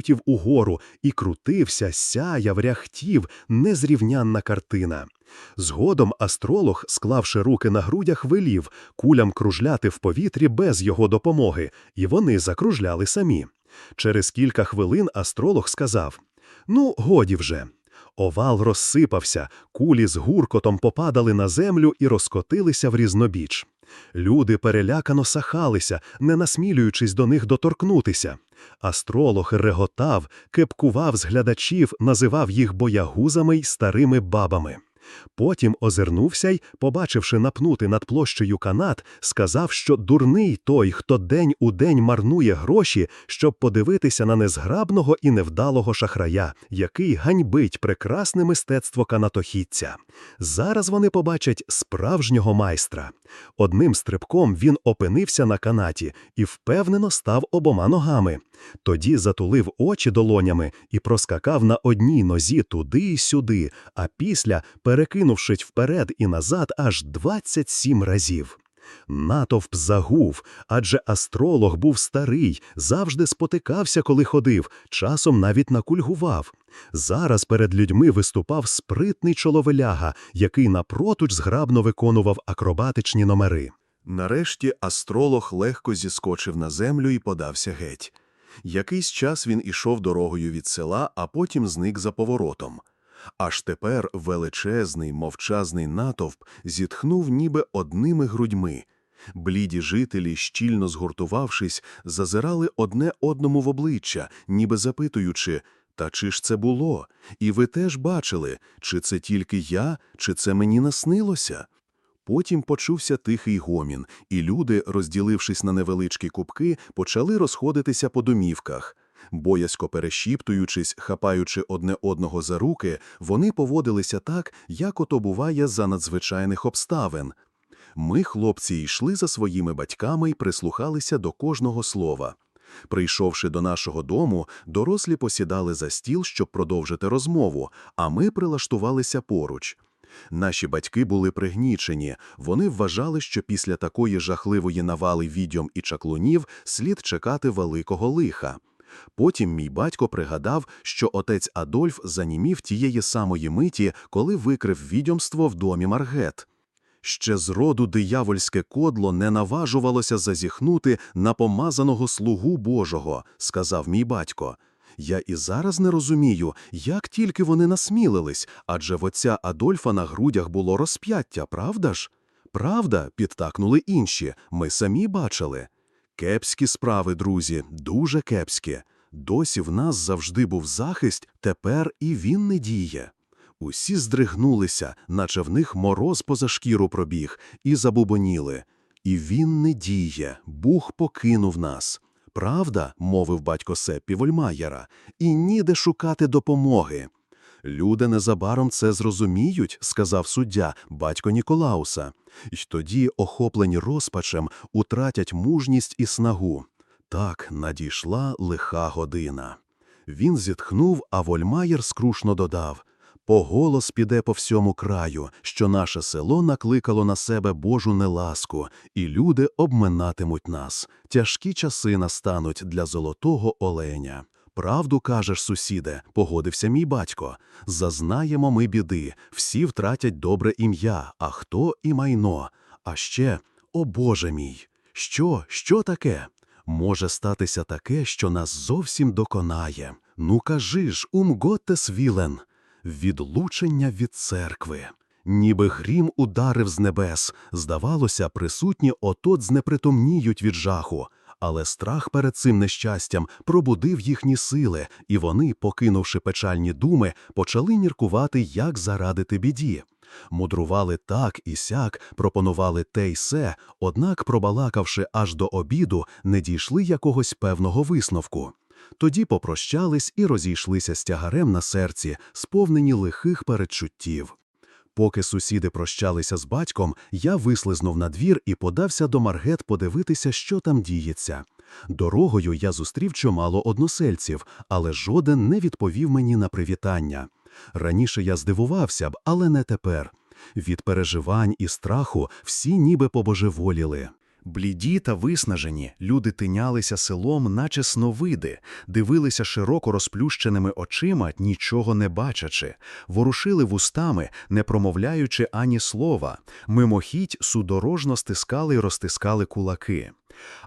прутів угору, і крутився, сяяв, ряхтів, незрівнянна картина. Згодом астролог, склавши руки на грудях, велів кулям кружляти в повітрі без його допомоги, і вони закружляли самі. Через кілька хвилин астролог сказав: Ну, годі вже. Овал розсипався, кулі з гуркотом попадали на землю і розкотилися в різнобіч. Люди перелякано сахалися, не насмілюючись до них доторкнутися. Астролог реготав, кепкував з глядачів, називав їх боягузами й старими бабами. Потім озирнувся й, побачивши напнути над площею канат, сказав, що дурний той, хто день у день марнує гроші, щоб подивитися на незграбного і невдалого шахрая, який ганьбить прекрасне мистецтво канатохідця. Зараз вони побачать справжнього майстра. Одним стрибком він опинився на канаті і впевнено став обома ногами. Тоді затулив очі долонями і проскакав на одній нозі туди й сюди, а після перекинувшись вперед і назад аж 27 разів. Натовп загув, адже астролог був старий, завжди спотикався, коли ходив, часом навіть накульгував. Зараз перед людьми виступав спритний чоловеляга, який напротуч зграбно виконував акробатичні номери. Нарешті астролог легко зіскочив на землю і подався геть. Якийсь час він ішов дорогою від села, а потім зник за поворотом. Аж тепер величезний, мовчазний натовп зітхнув ніби одними грудьми. Бліді жителі, щільно згуртувавшись, зазирали одне одному в обличчя, ніби запитуючи Та чи ж це було? І ви теж бачили, чи це тільки я, чи це мені наснилося? Потім почувся тихий гомін, і люди, розділившись на невеличкі кубки, почали розходитися по домівках. Боязко перешіптуючись, хапаючи одне одного за руки, вони поводилися так, як ото буває за надзвичайних обставин. Ми, хлопці, йшли за своїми батьками і прислухалися до кожного слова. Прийшовши до нашого дому, дорослі посідали за стіл, щоб продовжити розмову, а ми прилаштувалися поруч. Наші батьки були пригнічені, вони вважали, що після такої жахливої навали відьом і чаклунів слід чекати великого лиха. Потім мій батько пригадав, що отець Адольф занімів тієї самої миті, коли викрив відьомство в домі Маргет. Ще з роду диявольське кодло не наважувалося зазіхнути на помазаного слугу Божого, сказав мій батько. Я і зараз не розумію, як тільки вони насмілились, адже в отця Адольфа на грудях було розп'яття, правда ж? Правда, підтакнули інші, ми самі бачили. Кепські справи, друзі, дуже кепські. Досі в нас завжди був захист, тепер і він не діє. Усі здригнулися, наче в них мороз поза шкіру пробіг, і забубоніли. І він не діє, Бух покинув нас. Правда, мовив батько Сеппі Вольмаєра, і ніде шукати допомоги. Люди незабаром це зрозуміють, сказав суддя, батько Ніколауса, й тоді, охоплені розпачем, утратять мужність і снагу. Так надійшла лиха година. Він зітхнув, а Вольмаєр скрушно додав Поголос піде по всьому краю, що наше село накликало на себе Божу неласку, і люди обминатимуть нас. Тяжкі часи настануть для золотого оленя. Правду кажеш, сусіде, погодився мій батько. Зазнаємо ми біди, всі втратять добре ім'я, а хто і майно. А ще, о Боже мій, що, що таке? Може статися таке, що нас зовсім доконає. Ну кажи ж, умготес вілен відлучення від церкви. Ніби грім ударив з небес, здавалося, присутні отот знепритомніють від жаху, але страх перед цим нещастям пробудив їхні сили, і вони, покинувши печальні думи, почали ніркувати, як зарадити біді. Мудрували так і сяк, пропонували те й се, однак, пробалакавши аж до обіду, не дійшли якогось певного висновку. Тоді попрощались і розійшлися з тягарем на серці, сповнені лихих передчуттів. Поки сусіди прощалися з батьком, я вислизнув на двір і подався до Маргет подивитися, що там діється. Дорогою я зустрів чимало односельців, але жоден не відповів мені на привітання. Раніше я здивувався б, але не тепер. Від переживань і страху всі ніби побожеволіли. Бліді та виснажені, люди тинялися селом, наче сновиди, дивилися широко розплющеними очима, нічого не бачачи, ворушили вустами, не промовляючи ані слова, мимохідь судорожно стискали й розтискали кулаки.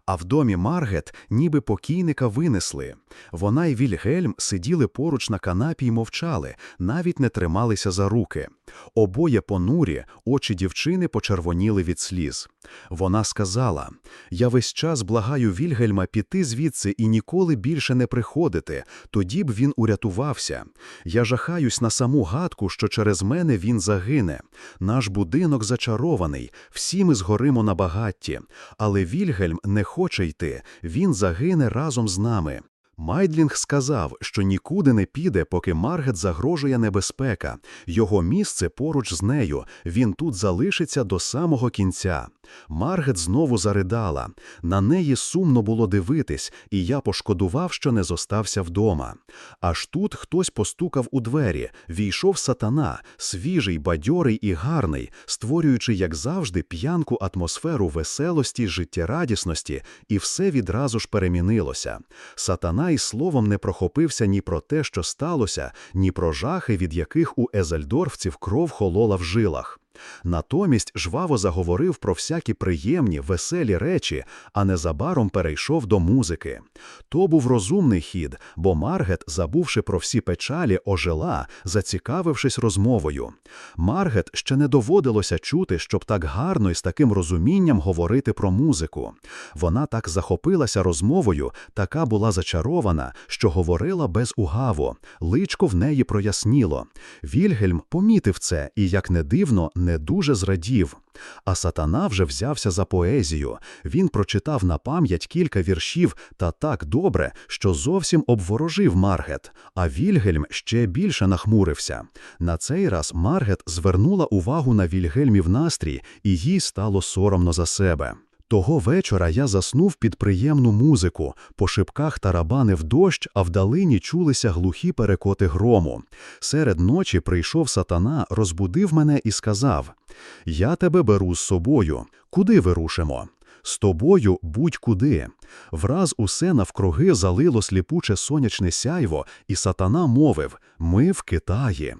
А в домі Маргет ніби покійника винесли. Вона й Вільгельм сиділи поруч на канапі й мовчали, навіть не трималися за руки. Обоє понурі, очі дівчини почервоніли від сліз. Вона сказала, «Я весь час благаю Вільгельма піти звідси і ніколи більше не приходити, тоді б він урятувався. Я жахаюсь на саму гадку, що через мене він загине. Наш будинок зачарований, всі ми згоримо на багатті. Але Вільгельм не хоче йти, він загине разом з нами. Майдлінг сказав, що нікуди не піде, поки Маргет загрожує небезпека. Його місце поруч з нею, він тут залишиться до самого кінця. Маргет знову заридала. На неї сумно було дивитись, і я пошкодував, що не зостався вдома. Аж тут хтось постукав у двері, війшов сатана, свіжий, бадьорий і гарний, створюючи, як завжди, п'янку атмосферу веселості, життєрадісності, і все відразу ж перемінилося. Сатана й словом не прохопився ні про те, що сталося, ні про жахи, від яких у езельдорфців кров холола в жилах. Натомість жваво заговорив про всякі приємні, веселі речі, а незабаром перейшов до музики. То був розумний хід, бо Маргет, забувши про всі печалі, ожила, зацікавившись розмовою. Маргет ще не доводилося чути, щоб так гарно і з таким розумінням говорити про музику. Вона так захопилася розмовою, така була зачарована, що говорила без угаву. Личко в неї проясніло. Вільгельм помітив це і, як не дивно, не дуже зрадів. А сатана вже взявся за поезію. Він прочитав на пам'ять кілька віршів та так добре, що зовсім обворожив Маргет, а Вільгельм ще більше нахмурився. На цей раз Маргет звернула увагу на Вільгельмів настрій, і їй стало соромно за себе. Того вечора я заснув під приємну музику, по шибках тарабанив дощ, а вдалині чулися глухі перекоти грому. Серед ночі прийшов сатана, розбудив мене і сказав: Я тебе беру з собою. Куди вирушимо? З тобою будь-куди. Враз усе навкруги залило сліпуче сонячне сяйво, і сатана мовив: Ми в Китаї.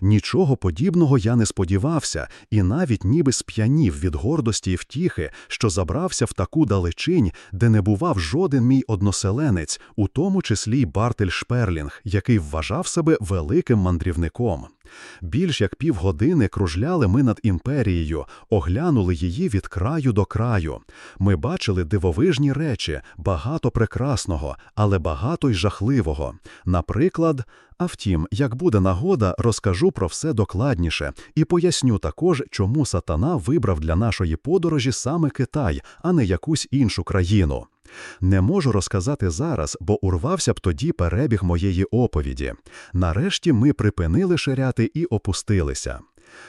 Нічого подібного я не сподівався, і навіть ніби сп'янів від гордості і втіхи, що забрався в таку далечінь, де не бував жоден мій односеленець, у тому числі й Бартель Шперлінг, який вважав себе великим мандрівником. Більш як півгодини кружляли ми над імперією, оглянули її від краю до краю. Ми бачили дивовижні речі, багато прекрасного, але багато й жахливого. Наприклад, а втім, як буде нагода, розкажу про все докладніше і поясню також, чому сатана вибрав для нашої подорожі саме Китай, а не якусь іншу країну. Не можу розказати зараз, бо урвався б тоді перебіг моєї оповіді. Нарешті ми припинили ширяти і опустилися.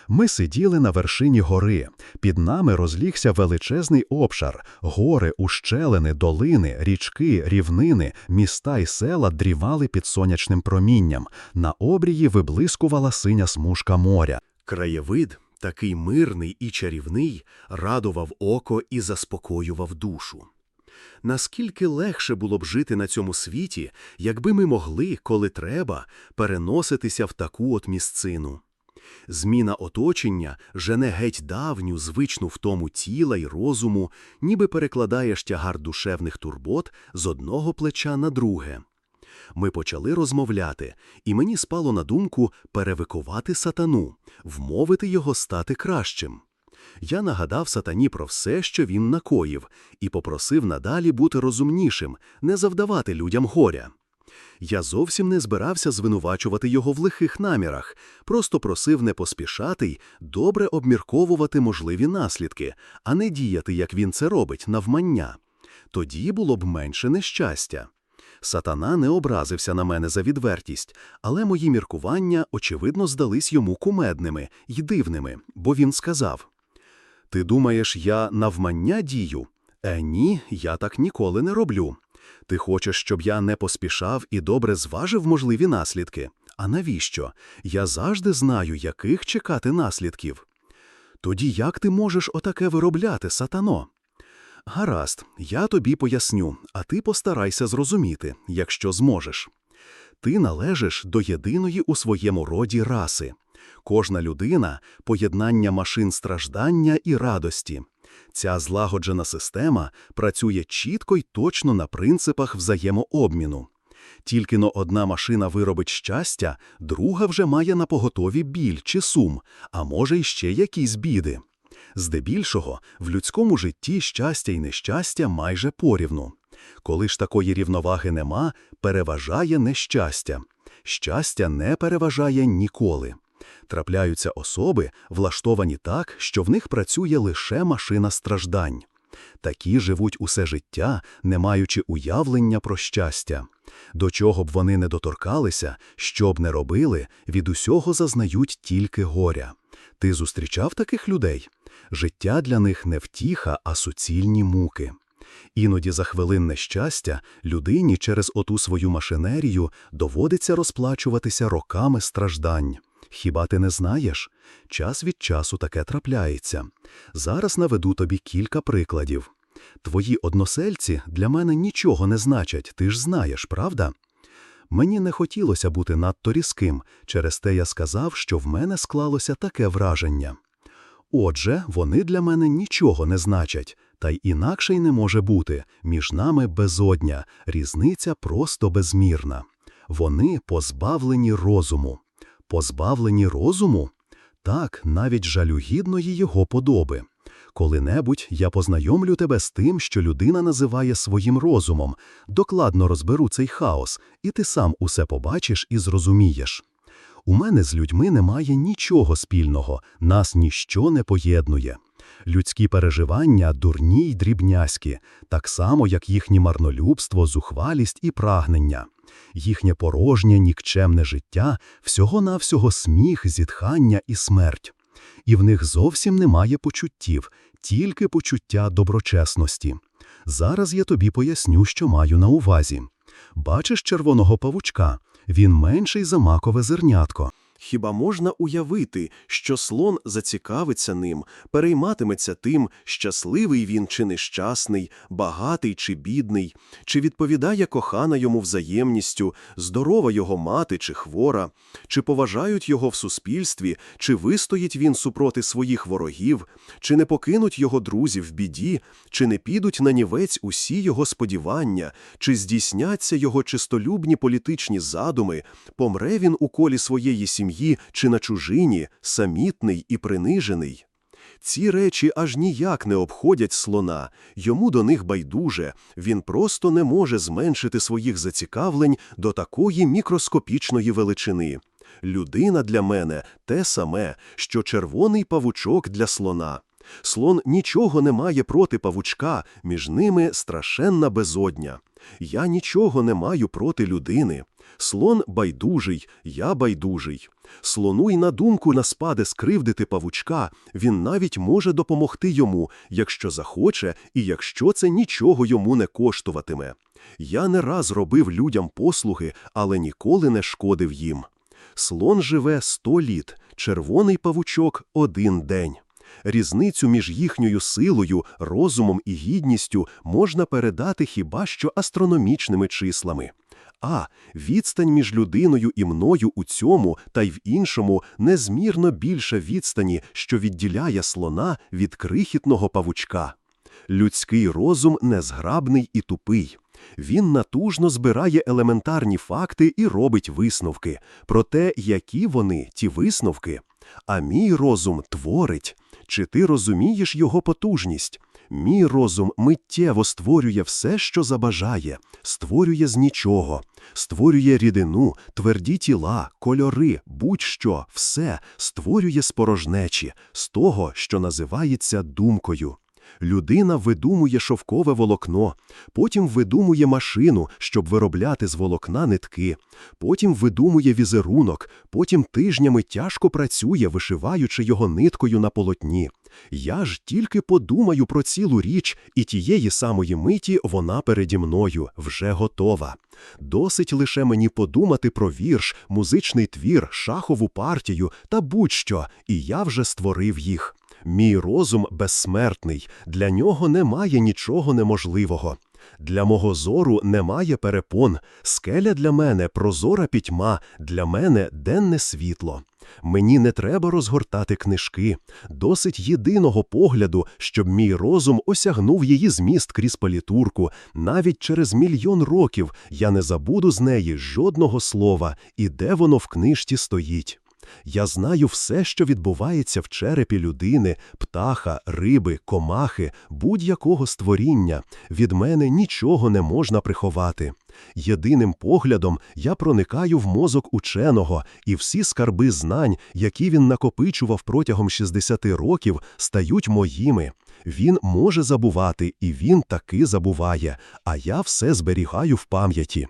Ми сиділи на вершині гори. Під нами розлігся величезний обшар, гори, ущелини, долини, річки, рівнини, міста й села дрівали під сонячним промінням. На обрії виблискувала синя смужка моря. Краєвид, такий мирний і чарівний, радував око і заспокоював душу. Наскільки легше було б жити на цьому світі, якби ми могли, коли треба, переноситися в таку от місцину. Зміна оточення жене геть давню, звичну втому тіла й розуму, ніби перекладаєш тягар душевних турбот з одного плеча на друге. Ми почали розмовляти, і мені спало на думку перевикувати сатану, вмовити його стати кращим. Я нагадав сатані про все, що він накоїв, і попросив надалі бути розумнішим, не завдавати людям горя. Я зовсім не збирався звинувачувати його в лихих намірах, просто просив не поспішати й добре обмірковувати можливі наслідки, а не діяти, як він це робить, навмання. Тоді було б менше нещастя. Сатана не образився на мене за відвертість, але мої міркування, очевидно, здались йому кумедними й дивними, бо він сказав: Ти думаєш, я навмання дію? Е, ні, я так ніколи не роблю. Ти хочеш, щоб я не поспішав і добре зважив можливі наслідки? А навіщо? Я завжди знаю, яких чекати наслідків. Тоді як ти можеш отаке виробляти, сатано? Гаразд, я тобі поясню, а ти постарайся зрозуміти, якщо зможеш. Ти належиш до єдиної у своєму роді раси. Кожна людина – поєднання машин страждання і радості. Ця злагоджена система працює чітко й точно на принципах взаємообміну. Тільки но одна машина виробить щастя, друга вже має на поготові біль чи сум, а може й ще якісь біди. Здебільшого, в людському житті щастя і нещастя майже порівну. Коли ж такої рівноваги нема, переважає нещастя. Щастя не переважає ніколи. Трапляються особи, влаштовані так, що в них працює лише машина страждань. Такі живуть усе життя, не маючи уявлення про щастя. До чого б вони не доторкалися, що б не робили, від усього зазнають тільки горя. Ти зустрічав таких людей? Життя для них не втіха, а суцільні муки. Іноді за хвилинне щастя людині через оту свою машинерію доводиться розплачуватися роками страждань. Хіба ти не знаєш? Час від часу таке трапляється. Зараз наведу тобі кілька прикладів. Твої односельці для мене нічого не значать, ти ж знаєш, правда? Мені не хотілося бути надто різким, через те я сказав, що в мене склалося таке враження. Отже, вони для мене нічого не значать, та й інакше й не може бути, між нами безодня, різниця просто безмірна. Вони позбавлені розуму. Позбавлені розуму? Так, навіть жалюгідної його подоби. Коли-небудь я познайомлю тебе з тим, що людина називає своїм розумом, докладно розберу цей хаос, і ти сам усе побачиш і зрозумієш. У мене з людьми немає нічого спільного, нас ніщо не поєднує. Людські переживання дурні й дрібняські, так само, як їхнє марнолюбство, зухвалість і прагнення. Їхнє порожнє, нікчемне життя всього-навсього сміх, зітхання і смерть. І в них зовсім немає почуттів, тільки почуття доброчесності. Зараз я тобі поясню, що маю на увазі. Бачиш червоного павучка? Він менший за макове зернятко. Хіба можна уявити, що слон зацікавиться ним, перейматиметься тим, щасливий він чи нещасний, багатий чи бідний, чи відповідає кохана йому взаємністю, здорова його мати чи хвора, чи поважають його в суспільстві, чи вистоїть він супроти своїх ворогів, чи не покинуть його друзі в біді, чи не підуть на нівець усі його сподівання, чи здійсняться його чистолюбні політичні задуми, помре він у колі своєї сім'ї, чи на чужині, самітний і принижений. Ці речі аж ніяк не обходять слона, йому до них байдуже, він просто не може зменшити своїх зацікавлень до такої мікроскопічної величини. Людина для мене те саме, що червоний павучок для слона. Слон нічого не має проти павучка, між ними страшенна безодня. Я нічого не маю проти людини. Слон байдужий, я байдужий. Слону й на думку наспаде скривдити павучка, він навіть може допомогти йому, якщо захоче і якщо це нічого йому не коштуватиме. Я не раз робив людям послуги, але ніколи не шкодив їм. Слон живе сто літ, червоний павучок – один день. Різницю між їхньою силою, розумом і гідністю можна передати хіба що астрономічними числами. А відстань між людиною і мною у цьому та й в іншому незмірно більша відстані, що відділяє слона від крихітного павучка. Людський розум незграбний і тупий. Він натужно збирає елементарні факти і робить висновки про те, які вони, ті висновки. А мій розум творить. Чи ти розумієш його потужність? Мій розум миттєво створює все, що забажає, створює з нічого, створює рідину, тверді тіла, кольори, будь-що, все створює спорожнечі з того, що називається думкою. Людина видумує шовкове волокно, потім видумує машину, щоб виробляти з волокна нитки, потім видумує візерунок, потім тижнями тяжко працює, вишиваючи його ниткою на полотні. Я ж тільки подумаю про цілу річ, і тієї самої миті вона переді мною вже готова. Досить лише мені подумати про вірш, музичний твір, шахову партію та будь-що, і я вже створив їх. Мій розум безсмертний, для нього немає нічого неможливого. Для мого зору немає перепон, скеля для мене прозора пітьма, для мене денне світло. Мені не треба розгортати книжки, досить єдиного погляду, щоб мій розум осягнув її зміст крізь палітурку. Навіть через мільйон років я не забуду з неї жодного слова, і де воно в книжці стоїть. Я знаю все, що відбувається в черепі людини, птаха, риби, комахи, будь-якого створіння. Від мене нічого не можна приховати. Єдиним поглядом я проникаю в мозок ученого, і всі скарби знань, які він накопичував протягом 60 років, стають моїми. Він може забувати, і він таки забуває, а я все зберігаю в пам'яті.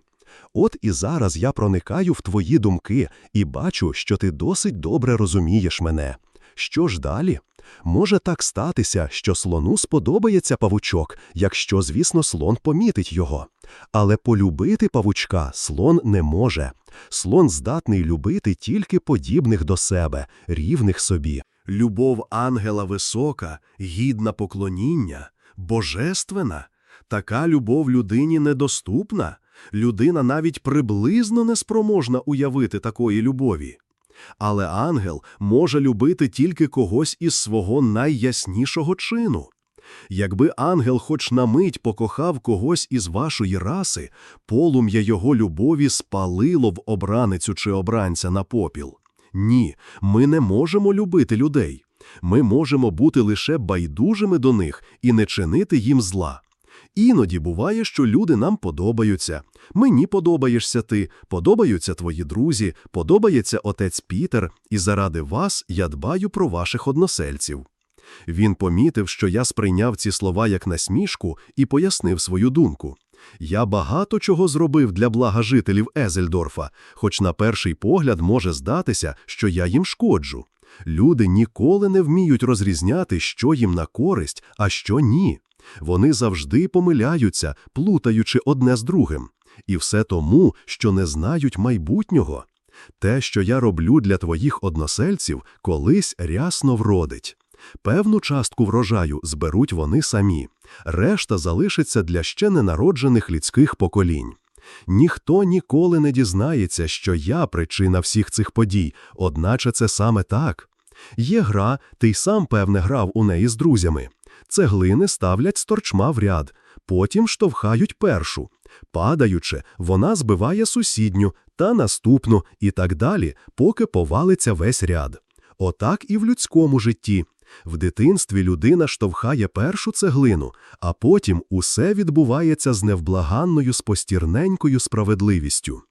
От і зараз я проникаю в твої думки і бачу, що ти досить добре розумієш мене. Що ж далі? Може так статися, що слону сподобається павучок, якщо, звісно, слон помітить його. Але полюбити павучка слон не може. Слон здатний любити тільки подібних до себе, рівних собі. Любов ангела висока, гідна поклоніння, божественна. Така любов людині недоступна. Людина навіть приблизно не спроможна уявити такої любові. Але ангел може любити тільки когось із свого найяснішого чину. Якби ангел хоч на мить покохав когось із вашої раси, полум'я його любові спалило в обраницю чи обранця на попіл. Ні, ми не можемо любити людей. Ми можемо бути лише байдужими до них і не чинити їм зла. Іноді буває, що люди нам подобаються. Мені подобаєшся ти, подобаються твої друзі, подобається отець Пітер, і заради вас я дбаю про ваших односельців. Він помітив, що я сприйняв ці слова як насмішку і пояснив свою думку. Я багато чого зробив для блага жителів Езельдорфа, хоч на перший погляд може здатися, що я їм шкоджу. Люди ніколи не вміють розрізняти, що їм на користь, а що ні. Вони завжди помиляються, плутаючи одне з другим. І все тому, що не знають майбутнього. Те, що я роблю для твоїх односельців, колись рясно вродить. Певну частку врожаю зберуть вони самі, решта залишиться для ще ненароджених людських поколінь. Ніхто ніколи не дізнається, що я причина всіх цих подій, одначе це саме так. Є гра, ти й сам, певне, грав у неї з друзями. Цеглини ставлять сторчма в ряд, потім штовхають першу. Падаючи, вона збиває сусідню та наступну і так далі, поки повалиться весь ряд. Отак і в людському житті. В дитинстві людина штовхає першу цеглину, а потім усе відбувається з невблаганною спостірненькою справедливістю.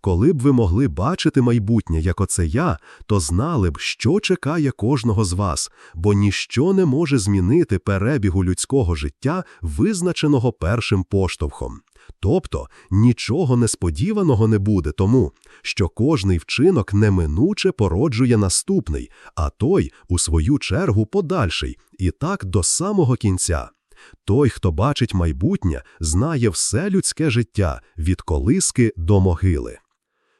Коли б ви могли бачити майбутнє, як оце я, то знали б, що чекає кожного з вас, бо ніщо не може змінити перебігу людського життя, визначеного першим поштовхом. Тобто нічого несподіваного не буде тому, що кожний вчинок неминуче породжує наступний, а той, у свою чергу, подальший, і так до самого кінця. Той, хто бачить майбутнє, знає все людське життя від колиски до могили.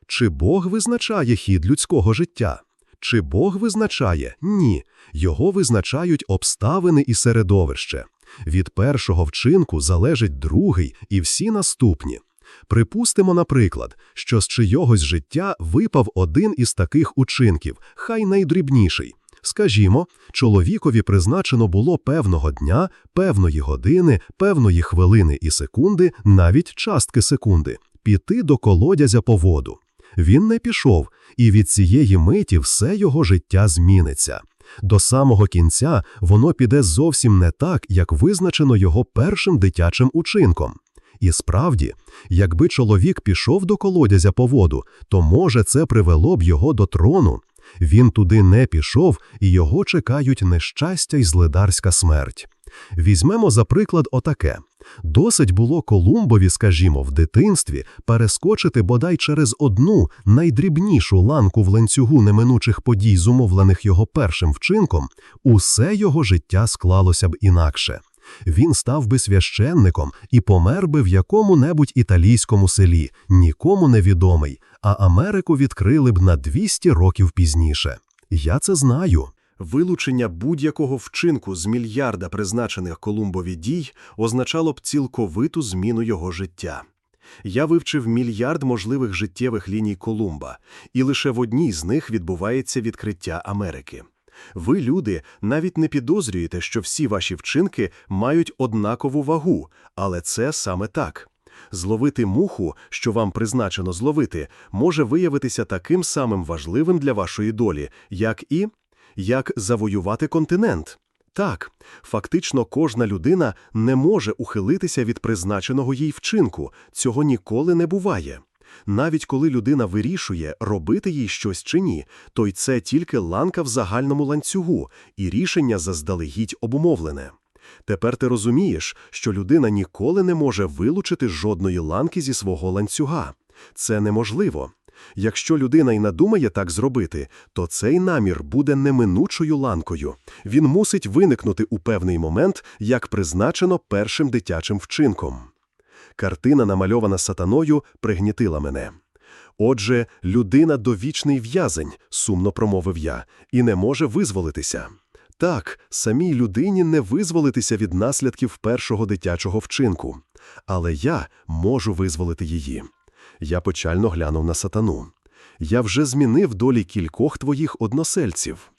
Чи Бог визначає хід людського життя? Чи Бог визначає? Ні. Його визначають обставини і середовище. Від першого вчинку залежить другий і всі наступні. Припустимо, наприклад, що з чийогось життя випав один із таких учинків, хай найдрібніший. Скажімо, чоловікові призначено було певного дня, певної години, певної хвилини і секунди, навіть частки секунди, піти до колодязя по воду. Він не пішов, і від цієї миті все його життя зміниться. До самого кінця воно піде зовсім не так, як визначено його першим дитячим учинком. І справді, якби чоловік пішов до колодязя по воду, то, може, це привело б його до трону. Він туди не пішов, і його чекають нещастя й злидарська смерть. Візьмемо за приклад отаке. Досить було Колумбові, скажімо, в дитинстві перескочити бодай через одну найдрібнішу ланку в ланцюгу неминучих подій, зумовлених його першим вчинком, усе його життя склалося б інакше. Він став би священником і помер би в якому-небудь італійському селі, нікому невідомий, а Америку відкрили б на 200 років пізніше. Я це знаю. Вилучення будь-якого вчинку з мільярда призначених Колумбові дій означало б цілковиту зміну його життя. Я вивчив мільярд можливих життєвих ліній Колумба, і лише в одній з них відбувається відкриття Америки. Ви, люди, навіть не підозрюєте, що всі ваші вчинки мають однакову вагу, але це саме так. Зловити муху, що вам призначено зловити, може виявитися таким самим важливим для вашої долі, як і як завоювати континент. Так, фактично кожна людина не може ухилитися від призначеного їй вчинку, цього ніколи не буває. Навіть коли людина вирішує, робити їй щось чи ні, то й це тільки ланка в загальному ланцюгу, і рішення заздалегідь обумовлене. Тепер ти розумієш, що людина ніколи не може вилучити жодної ланки зі свого ланцюга. Це неможливо. Якщо людина й надумає так зробити, то цей намір буде неминучою ланкою. Він мусить виникнути у певний момент, як призначено першим дитячим вчинком. Картина, намальована сатаною, пригнітила мене. Отже, людина довічний в'язень, сумно промовив я, і не може визволитися. Так, самій людині не визволитися від наслідків першого дитячого вчинку, але я можу визволити її. Я почально глянув на сатану. Я вже змінив долі кількох твоїх односельців.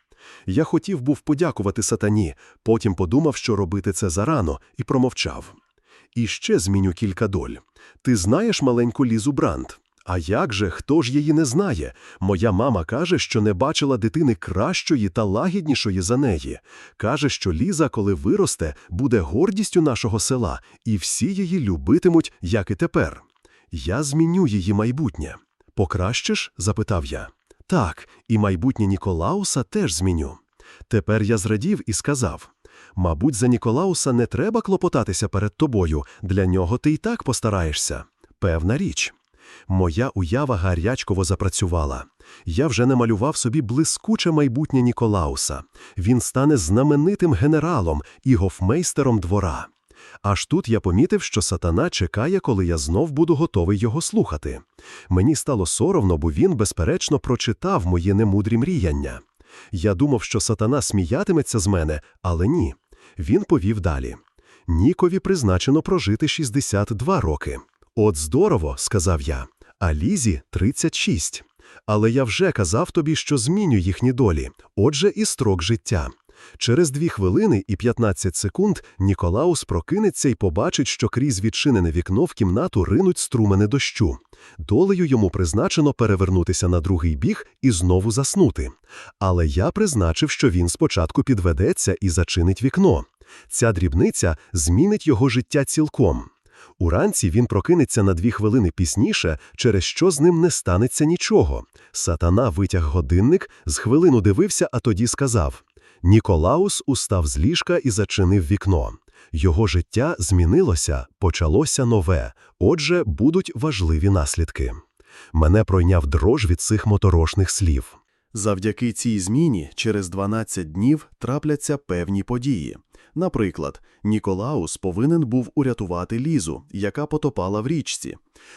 Я хотів був подякувати сатані, потім подумав, що робити це зарано, і промовчав. І ще зміню кілька доль. Ти знаєш маленьку Лізу Бранд? А як же, хто ж її не знає? Моя мама каже, що не бачила дитини кращої та лагіднішої за неї. Каже, що Ліза, коли виросте, буде гордістю нашого села, і всі її любитимуть, як і тепер. Я зміню її майбутнє. Покращиш? запитав я. Так, і майбутнє Ніколауса теж зміню. Тепер я зрадів і сказав Мабуть, за Ніколауса не треба клопотатися перед тобою, для нього ти й так постараєшся. Певна річ. Моя уява гарячково запрацювала. Я вже не малював собі блискуче майбутнє Ніколауса. Він стане знаменитим генералом і гофмейстером двора. Аж тут я помітив, що сатана чекає, коли я знов буду готовий його слухати. Мені стало соромно, бо він, безперечно, прочитав мої немудрі мріяння. Я думав, що сатана сміятиметься з мене, але ні. Він повів далі. Нікові призначено прожити 62 роки. От здорово, сказав я, а Лізі 36. Але я вже казав тобі, що зміню їхні долі, отже, і строк життя. Через дві хвилини і 15 секунд Ніколаус прокинеться і побачить, що крізь відчинене вікно в кімнату ринуть струмени дощу. Долею йому призначено перевернутися на другий біг і знову заснути. Але я призначив, що він спочатку підведеться і зачинить вікно. Ця дрібниця змінить його життя цілком. Уранці він прокинеться на дві хвилини пізніше, через що з ним не станеться нічого. Сатана витяг годинник, з хвилину дивився, а тоді сказав Ніколаус устав з ліжка і зачинив вікно. Його життя змінилося, почалося нове, отже, будуть важливі наслідки. Мене пройняв дрож від цих моторошних слів. Завдяки цій зміні через 12 днів трапляться певні події. Наприклад, Ніколаус повинен був урятувати Лізу, яка потопала в річці.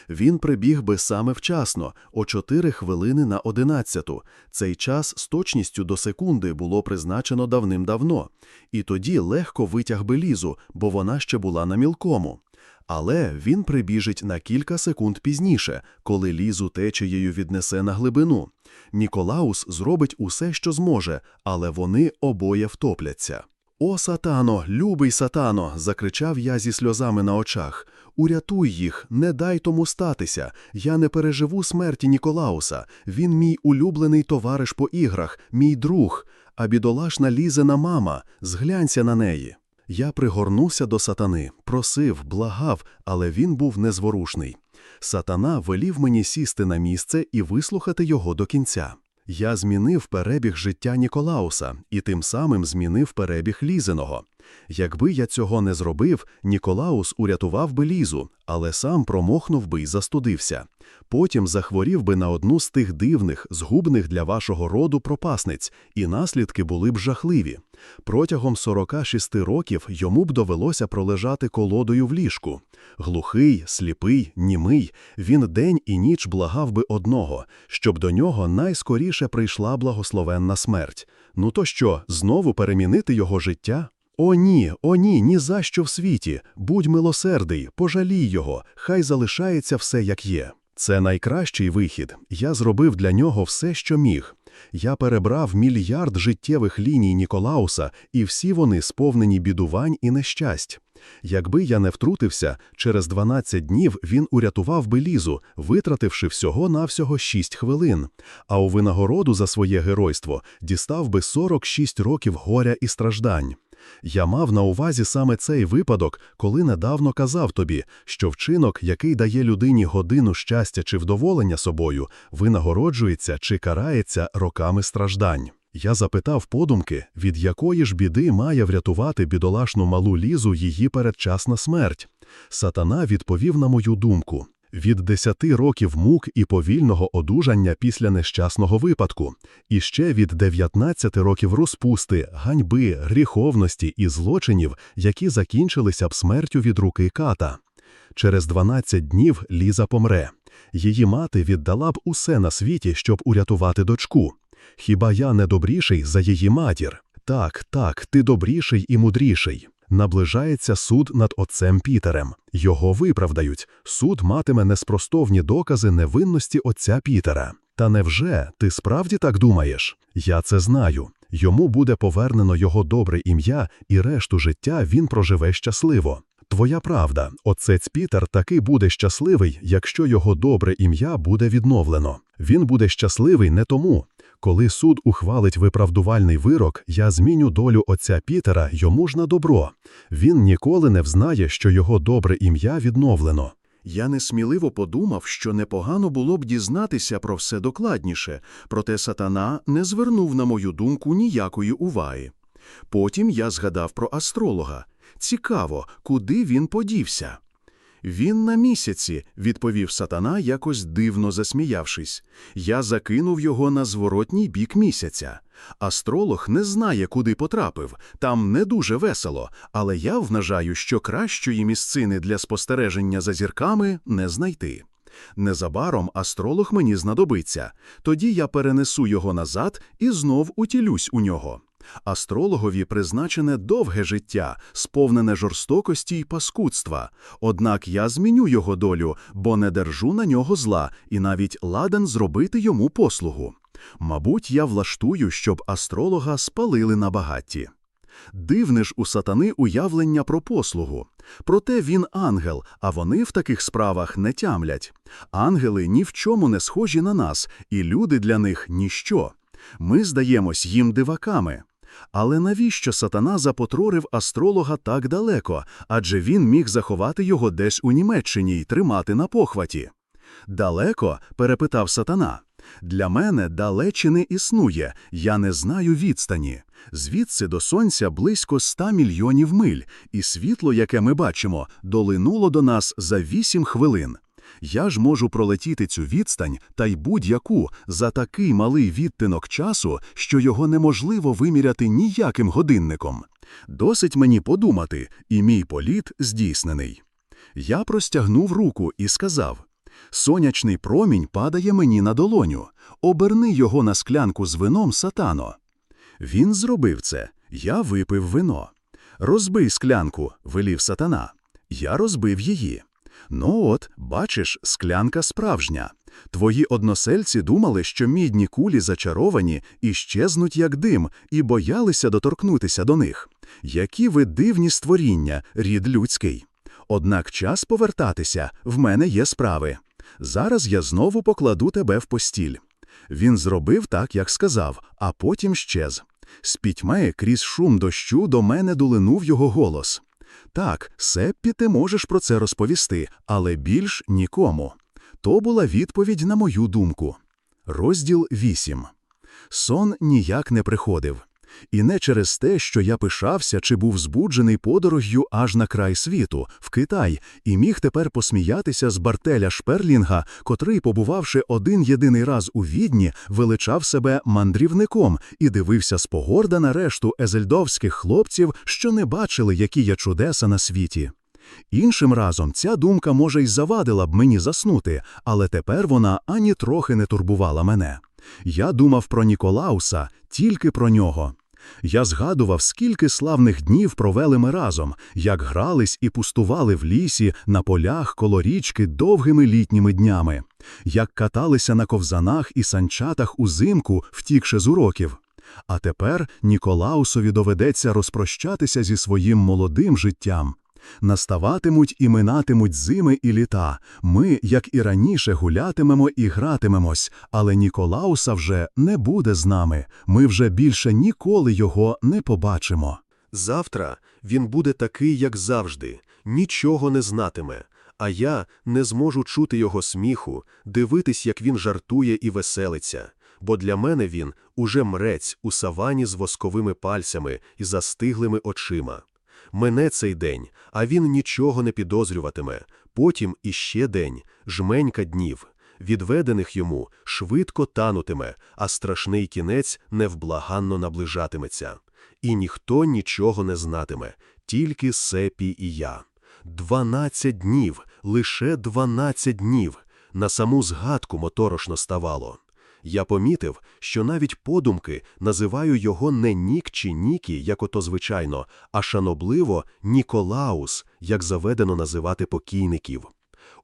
Він прибіг би саме вчасно, о 4 хвилини на 11. Цей час з точністю до секунди було призначено давним-давно, і тоді легко витяг би Лізу, бо вона ще була на мілкому. Але він прибіжить на кілька секунд пізніше, коли лізу течією віднесе на глибину. Ніколаус зробить усе, що зможе, але вони обоє втопляться. О, сатано, любий сатано. закричав я зі сльозами на очах. Урятуй їх, не дай тому статися. Я не переживу смерті Ніколауса. Він мій улюблений товариш по іграх, мій друг. А бідолашна лізена мама, зглянься на неї. Я пригорнувся до сатани, просив, благав, але він був незворушний. Сатана велів мені сісти на місце і вислухати його до кінця. Я змінив перебіг життя Ніколауса і тим самим змінив перебіг лізеного. Якби я цього не зробив, Ніколаус урятував би лізу, але сам промохнув би й застудився. Потім захворів би на одну з тих дивних, згубних для вашого роду пропасниць, і наслідки були б жахливі. Протягом 46 років йому б довелося пролежати колодою в ліжку. Глухий, сліпий, німий, він день і ніч благав би одного, щоб до нього найскоріше прийшла благословенна смерть. Ну то що, знову перемінити його життя? О ні, о ні, ні за що в світі. Будь милосердий, пожалій його, хай залишається все як є. Це найкращий вихід. Я зробив для нього все, що міг. Я перебрав мільярд життєвих ліній Ніколауса, і всі вони сповнені бідувань і нещасть. Якби я не втрутився, через 12 днів він урятував би лізу, витративши всього-навсього 6 хвилин, а у винагороду за своє геройство дістав би 46 років горя і страждань. Я мав на увазі саме цей випадок, коли недавно казав тобі, що вчинок, який дає людині годину щастя чи вдоволення собою, винагороджується чи карається роками страждань. Я запитав подумки, від якої ж біди має врятувати бідолашну малу лізу її передчасна смерть. Сатана відповів на мою думку. Від десяти років мук і повільного одужання після нещасного випадку, і ще від 19 років розпусти, ганьби, гріховності і злочинів, які закінчилися б смертю від руки ката. Через 12 днів Ліза помре. Її мати віддала б усе на світі, щоб урятувати дочку. Хіба я не добріший за її матір? Так, так, ти добріший і мудріший. Наближається суд над отцем Пітерем. Його виправдають. Суд матиме неспростовні докази невинності отця Пітера. Та невже ти справді так думаєш? Я це знаю. Йому буде повернено його добре ім'я, і решту життя він проживе щасливо. Твоя правда, отець Пітер таки буде щасливий, якщо його добре ім'я буде відновлено. Він буде щасливий не тому. Коли суд ухвалить виправдувальний вирок, я зміню долю отця Пітера йому ж на добро. Він ніколи не взнає, що його добре ім'я відновлено. Я несміливо подумав, що непогано було б дізнатися про все докладніше, проте сатана не звернув на мою думку ніякої уваги. Потім я згадав про астролога. Цікаво, куди він подівся. Він на місяці, відповів сатана, якось дивно засміявшись. Я закинув його на зворотній бік місяця. Астролог не знає, куди потрапив. Там не дуже весело, але я вважаю, що кращої місцини для спостереження за зірками не знайти. Незабаром астролог мені знадобиться. Тоді я перенесу його назад і знов утілюсь у нього. Астрологові призначене довге життя, сповнене жорстокості й паскудства. Однак я зміню його долю, бо не держу на нього зла і навіть ладен зробити йому послугу. Мабуть, я влаштую, щоб астролога спалили на багатті. Дивне ж у сатани уявлення про послугу. Проте він ангел, а вони в таких справах не тямлять. Ангели ні в чому не схожі на нас, і люди для них ніщо. Ми здаємось їм диваками. Але навіщо сатана запотрорив астролога так далеко, адже він міг заховати його десь у Німеччині й тримати на похваті? Далеко? перепитав сатана. Для мене далечі існує, я не знаю відстані. Звідси до сонця близько ста мільйонів миль, і світло, яке ми бачимо, долинуло до нас за вісім хвилин. Я ж можу пролетіти цю відстань та й будь-яку за такий малий відтинок часу, що його неможливо виміряти ніяким годинником. Досить мені подумати, і мій політ здійснений. Я простягнув руку і сказав Сонячний промінь падає мені на долоню, оберни його на склянку з вином сатано. Він зробив це, я випив вино. Розбий склянку, велів сатана. Я розбив її. Ну от, бачиш, склянка справжня. Твої односельці думали, що мідні кулі зачаровані і щезнуть як дим, і боялися доторкнутися до них. Які ви дивні створіння, рід людський. Однак час повертатися, в мене є справи. Зараз я знову покладу тебе в постіль. Він зробив так, як сказав, а потім щез. З пітьми крізь шум дощу до мене долинув його голос. Так, Сеппі, ти можеш про це розповісти, але більш нікому. То була відповідь на мою думку. Розділ 8. Сон ніяк не приходив. І не через те, що я пишався чи був збуджений подорожю аж на край світу, в Китай, і міг тепер посміятися з Бартеля Шперлінга, котрий, побувавши один єдиний раз у Відні, величав себе мандрівником і дивився з погорда на решту езельдовських хлопців, що не бачили, які є чудеса на світі. Іншим разом ця думка, може, й завадила б мені заснути, але тепер вона ані трохи не турбувала мене. Я думав про Ніколауса, тільки про нього. Я згадував, скільки славних днів провели ми разом, як грались і пустували в лісі, на полях, коло річки довгими літніми днями, як каталися на ковзанах і санчатах узимку, втікши з уроків. А тепер Ніколаусові доведеться розпрощатися зі своїм молодим життям. Наставатимуть і минатимуть зими і літа. Ми, як і раніше, гулятимемо і гратимемось, але Ніколауса вже не буде з нами. Ми вже більше ніколи його не побачимо. Завтра він буде такий, як завжди, нічого не знатиме, а я не зможу чути його сміху, дивитись, як він жартує і веселиться, бо для мене він уже мрець у савані з восковими пальцями і застиглими очима. Мене цей день, а він нічого не підозрюватиме, потім іще день, жменька днів. Відведених йому швидко танутиме, а страшний кінець невблаганно наближатиметься. І ніхто нічого не знатиме, тільки Сепі і я. Дванадцять днів, лише дванадцять днів. На саму згадку моторошно ставало. Я помітив, що навіть подумки називаю його не Нік чи Нікі, як ото звичайно, а шанобливо Ніколаус, як заведено називати покійників.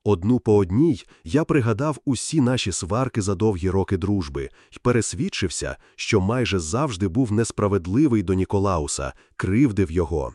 Одну по одній я пригадав усі наші сварки за довгі роки дружби і пересвідчився, що майже завжди був несправедливий до Ніколауса, кривдив його.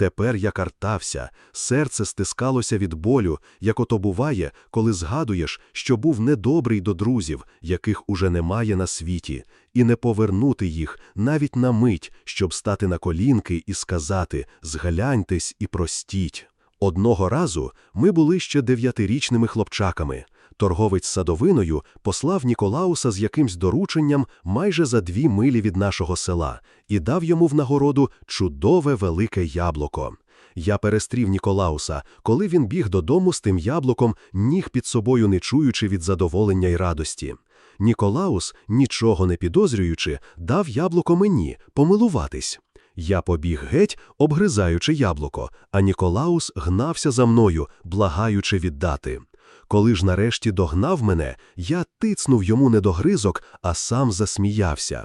Тепер я картався, серце стискалося від болю, як ото буває, коли згадуєш, що був недобрий до друзів, яких уже немає на світі, і не повернути їх навіть на мить, щоб стати на колінки і сказати «згляньтесь і простіть». Одного разу ми були ще дев'ятирічними хлопчаками. Торговець садовиною послав Ніколауса з якимсь дорученням майже за дві милі від нашого села і дав йому в нагороду чудове велике яблуко. Я перестрів Ніколауса, коли він біг додому з тим яблуком, ніг під собою не чуючи від задоволення й радості. Ніколаус, нічого не підозрюючи, дав яблуко мені помилуватись. Я побіг геть, обгризаючи яблуко, а Ніколаус гнався за мною, благаючи віддати. Коли ж нарешті догнав мене, я тицнув йому не до гризок, а сам засміявся.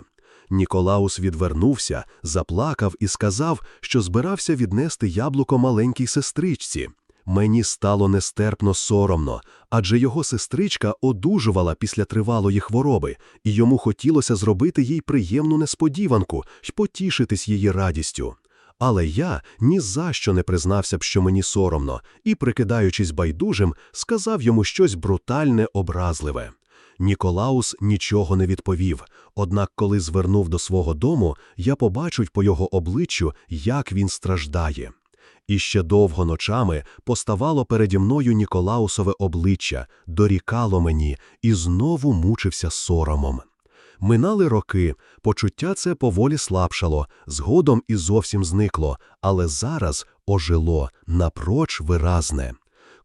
Ніколаус відвернувся, заплакав і сказав, що збирався віднести яблуко маленькій сестричці. Мені стало нестерпно соромно, адже його сестричка одужувала після тривалої хвороби, і йому хотілося зробити їй приємну несподіванку й потішитись її радістю. Але я ні за що не признався б, що мені соромно, і, прикидаючись байдужим, сказав йому щось брутальне, образливе. Ніколаус нічого не відповів, однак, коли звернув до свого дому, я побачив по його обличчю, як він страждає. І ще довго ночами поставало переді мною Ніколаусове обличчя, дорікало мені і знову мучився соромом. Минали роки, почуття це поволі слабшало, згодом і зовсім зникло, але зараз ожило напроч виразне.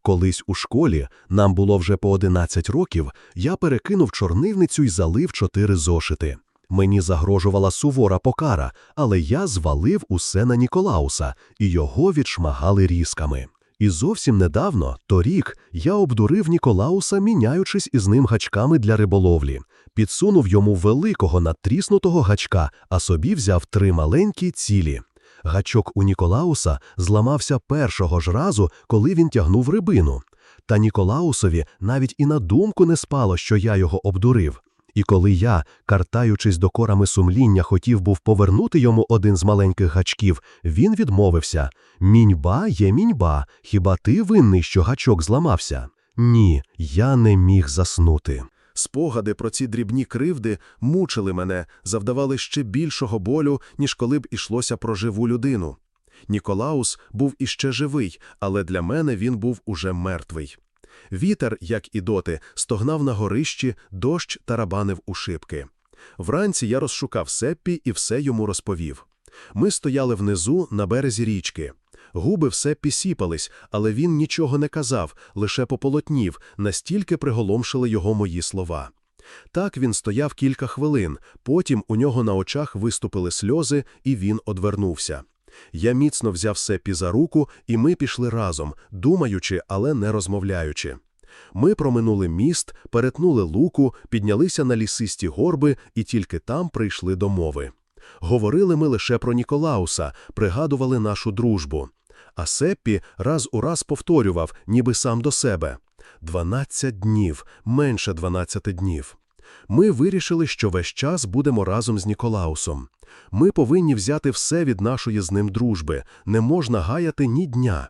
Колись у школі, нам було вже по 11 років, я перекинув чорнивницю й залив чотири зошити. Мені загрожувала сувора покара, але я звалив усе на Ніколауса, і його відшмагали різками. І зовсім недавно, торік, я обдурив Ніколауса, міняючись із ним гачками для риболовлі. Підсунув йому великого надтріснутого гачка, а собі взяв три маленькі цілі. Гачок у Ніколауса зламався першого ж разу, коли він тягнув рибину. Та Ніколаусові навіть і на думку не спало, що я його обдурив. І коли я, картаючись докорами сумління, хотів був повернути йому один з маленьких гачків, він відмовився Міньба є міньба, хіба ти винний, що гачок зламався? Ні, я не міг заснути. Спогади про ці дрібні кривди мучили мене, завдавали ще більшого болю, ніж коли б ішлося про живу людину. Ніколаус був іще живий, але для мене він був уже мертвий. Вітер, як і доти, стогнав на горищі, дощ тарабанив у шибки. Вранці я розшукав Сеппі і все йому розповів. Ми стояли внизу на березі річки. Губи в Сеппі сіпались, але він нічого не казав, лише пополотнів, настільки приголомшили його мої слова. Так він стояв кілька хвилин, потім у нього на очах виступили сльози, і він одвернувся. Я міцно взяв Сеппі за руку, і ми пішли разом, думаючи, але не розмовляючи. Ми проминули міст, перетнули луку, піднялися на лісисті горби і тільки там прийшли до мови. Говорили ми лише про Ніколауса, пригадували нашу дружбу. А Сеппі раз у раз повторював, ніби сам до себе. Дванадцять днів, менше дванадцяти днів. Ми вирішили, що весь час будемо разом з Ніколаусом. Ми повинні взяти все від нашої з ним дружби, не можна гаяти ні дня.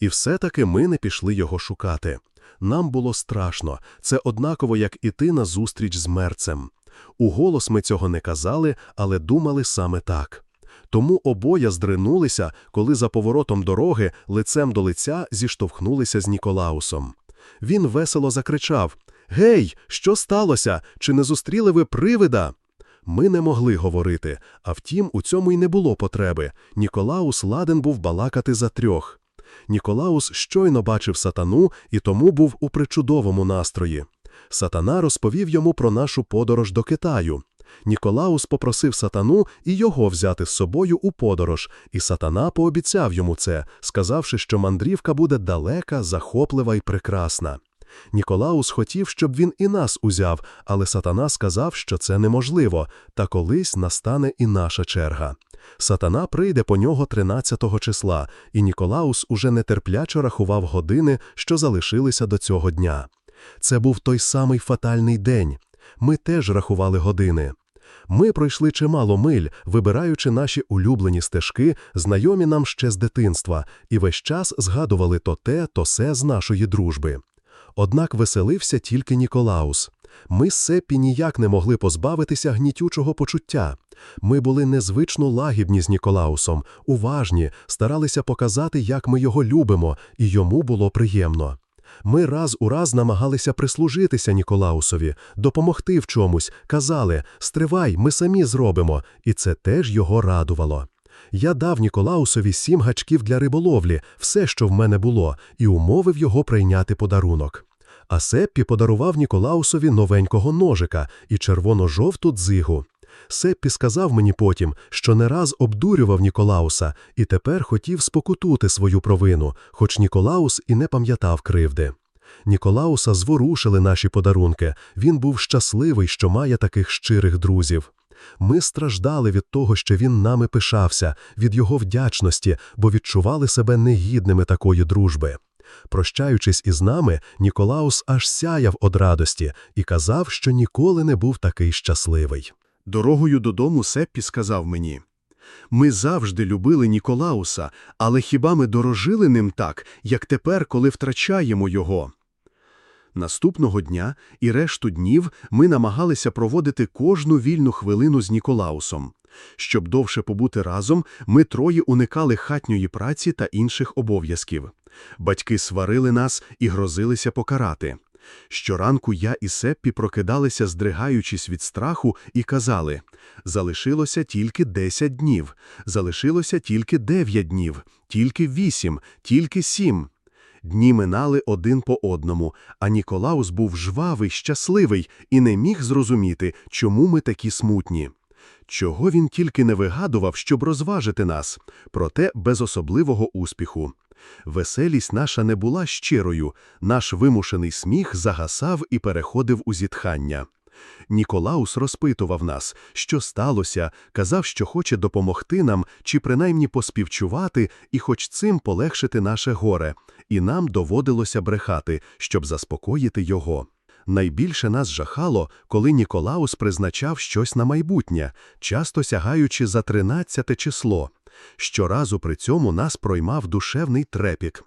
І все-таки ми не пішли його шукати. Нам було страшно, це однаково, як іти на зустріч з мерцем. Уголос ми цього не казали, але думали саме так. Тому обоє здринулися, коли за поворотом дороги лицем до лиця зіштовхнулися з Ніколаусом. Він весело закричав Гей, що сталося? Чи не зустріли ви привида? Ми не могли говорити, а втім, у цьому й не було потреби. Ніколаус ладен був балакати за трьох. Ніколаус щойно бачив сатану і тому був у причудовому настрої. Сатана розповів йому про нашу подорож до Китаю. Ніколаус попросив сатану і його взяти з собою у подорож, і сатана пообіцяв йому це, сказавши, що мандрівка буде далека, захоплива і прекрасна. Ніколаус хотів, щоб він і нас узяв, але сатана сказав, що це неможливо, та колись настане і наша черга. Сатана прийде по нього 13-го числа, і Ніколаус уже нетерпляче рахував години, що залишилися до цього дня. Це був той самий фатальний день. Ми теж рахували години. Ми пройшли чимало миль, вибираючи наші улюблені стежки, знайомі нам ще з дитинства, і весь час згадували то те, то се з нашої дружби. Однак веселився тільки Ніколаус. Ми з Сеппі ніяк не могли позбавитися гнітючого почуття. Ми були незвично лагідні з Ніколаусом, уважні, старалися показати, як ми його любимо, і йому було приємно. Ми раз у раз намагалися прислужитися Ніколаусові, допомогти в чомусь, казали Стривай, ми самі зробимо, і це теж його радувало. Я дав Ніколаусові сім гачків для риболовлі, все, що в мене було, і умовив його прийняти подарунок. А Сеппі подарував Ніколаусові новенького ножика і червоно-жовту дзигу. Сеппі сказав мені потім, що не раз обдурював Ніколауса і тепер хотів спокутути свою провину, хоч Ніколаус і не пам'ятав кривди. Ніколауса зворушили наші подарунки. Він був щасливий, що має таких щирих друзів. Ми страждали від того, що він нами пишався, від його вдячності, бо відчували себе негідними такої дружби. Прощаючись із нами, Ніколаус аж сяяв од радості і казав, що ніколи не був такий щасливий. Дорогою додому Сеппі сказав мені. Ми завжди любили Ніколауса, але хіба ми дорожили ним так, як тепер, коли втрачаємо його? Наступного дня і решту днів ми намагалися проводити кожну вільну хвилину з Ніколаусом. Щоб довше побути разом, ми троє уникали хатньої праці та інших обов'язків. Батьки сварили нас і грозилися покарати. Щоранку я і Сеппі прокидалися, здригаючись від страху, і казали залишилося тільки 10 днів, залишилося тільки 9 днів, тільки 8, тільки 7. Дні минали один по одному, а Ніколаус був жвавий, щасливий і не міг зрозуміти, чому ми такі смутні. Чого він тільки не вигадував, щоб розважити нас, проте без особливого успіху. Веселість наша не була щирою, наш вимушений сміх загасав і переходив у зітхання. Ніколаус розпитував нас, що сталося, казав, що хоче допомогти нам чи принаймні поспівчувати і хоч цим полегшити наше горе, і нам доводилося брехати, щоб заспокоїти його. Найбільше нас жахало, коли Ніколаус призначав щось на майбутнє, часто сягаючи за тринадцяте число. Щоразу при цьому нас проймав душевний трепік.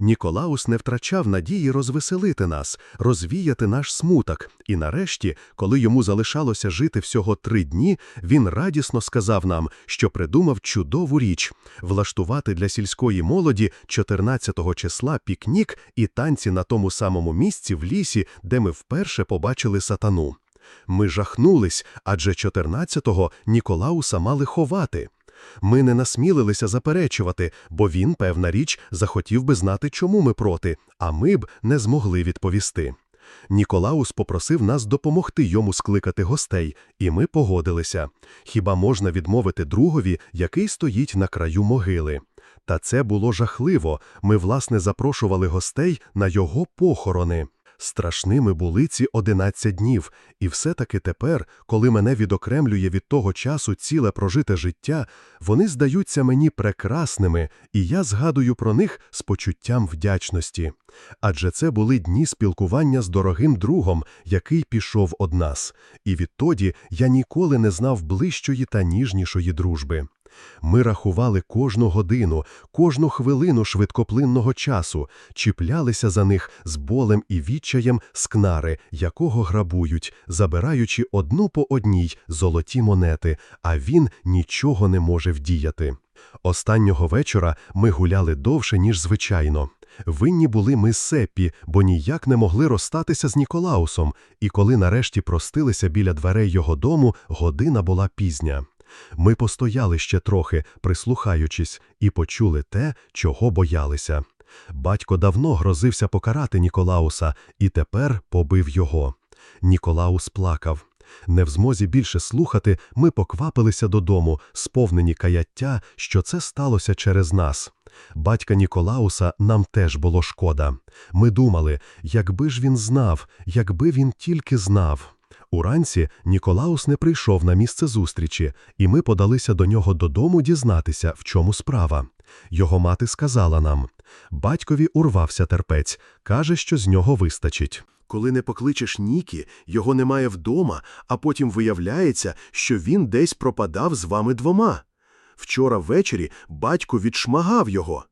Ніколаус не втрачав надії розвеселити нас, розвіяти наш смуток, і нарешті, коли йому залишалося жити всього три дні, він радісно сказав нам, що придумав чудову річ влаштувати для сільської молоді 14-го числа пікнік і танці на тому самому місці в лісі, де ми вперше побачили сатану. Ми жахнулись, адже 14-го Ніколауса мали ховати. Ми не насмілилися заперечувати, бо він, певна річ, захотів би знати, чому ми проти, а ми б не змогли відповісти. Ніколаус попросив нас допомогти йому скликати гостей, і ми погодилися. Хіба можна відмовити другові, який стоїть на краю могили? Та це було жахливо. Ми, власне, запрошували гостей на його похорони. Страшними були ці 11 днів, і все-таки тепер, коли мене відокремлює від того часу ціле прожите життя, вони здаються мені прекрасними, і я згадую про них з почуттям вдячності. Адже це були дні спілкування з дорогим другом, який пішов од нас, і відтоді я ніколи не знав ближчої та ніжнішої дружби. Ми рахували кожну годину, кожну хвилину швидкоплинного часу, чіплялися за них з болем і відчаєм скнари, якого грабують, забираючи одну по одній золоті монети, а він нічого не може вдіяти. Останнього вечора ми гуляли довше, ніж звичайно. Винні були ми з Сеппі, бо ніяк не могли розстатися з Ніколаусом, і коли нарешті простилися біля дверей його дому, година була пізня. Ми постояли ще трохи, прислухаючись, і почули те, чого боялися. Батько давно грозився покарати Ніколауса і тепер побив його. Ніколаус плакав. Не в змозі більше слухати, ми поквапилися додому, сповнені каяття, що це сталося через нас. Батька Ніколауса нам теж було шкода. Ми думали, якби ж він знав, якби він тільки знав. Уранці Ніколаус не прийшов на місце зустрічі, і ми подалися до нього додому дізнатися, в чому справа. Його мати сказала нам: батькові урвався терпець, каже, що з нього вистачить. Коли не покличеш Нікі, його немає вдома, а потім виявляється, що він десь пропадав з вами двома. Вчора ввечері батько відшмагав його.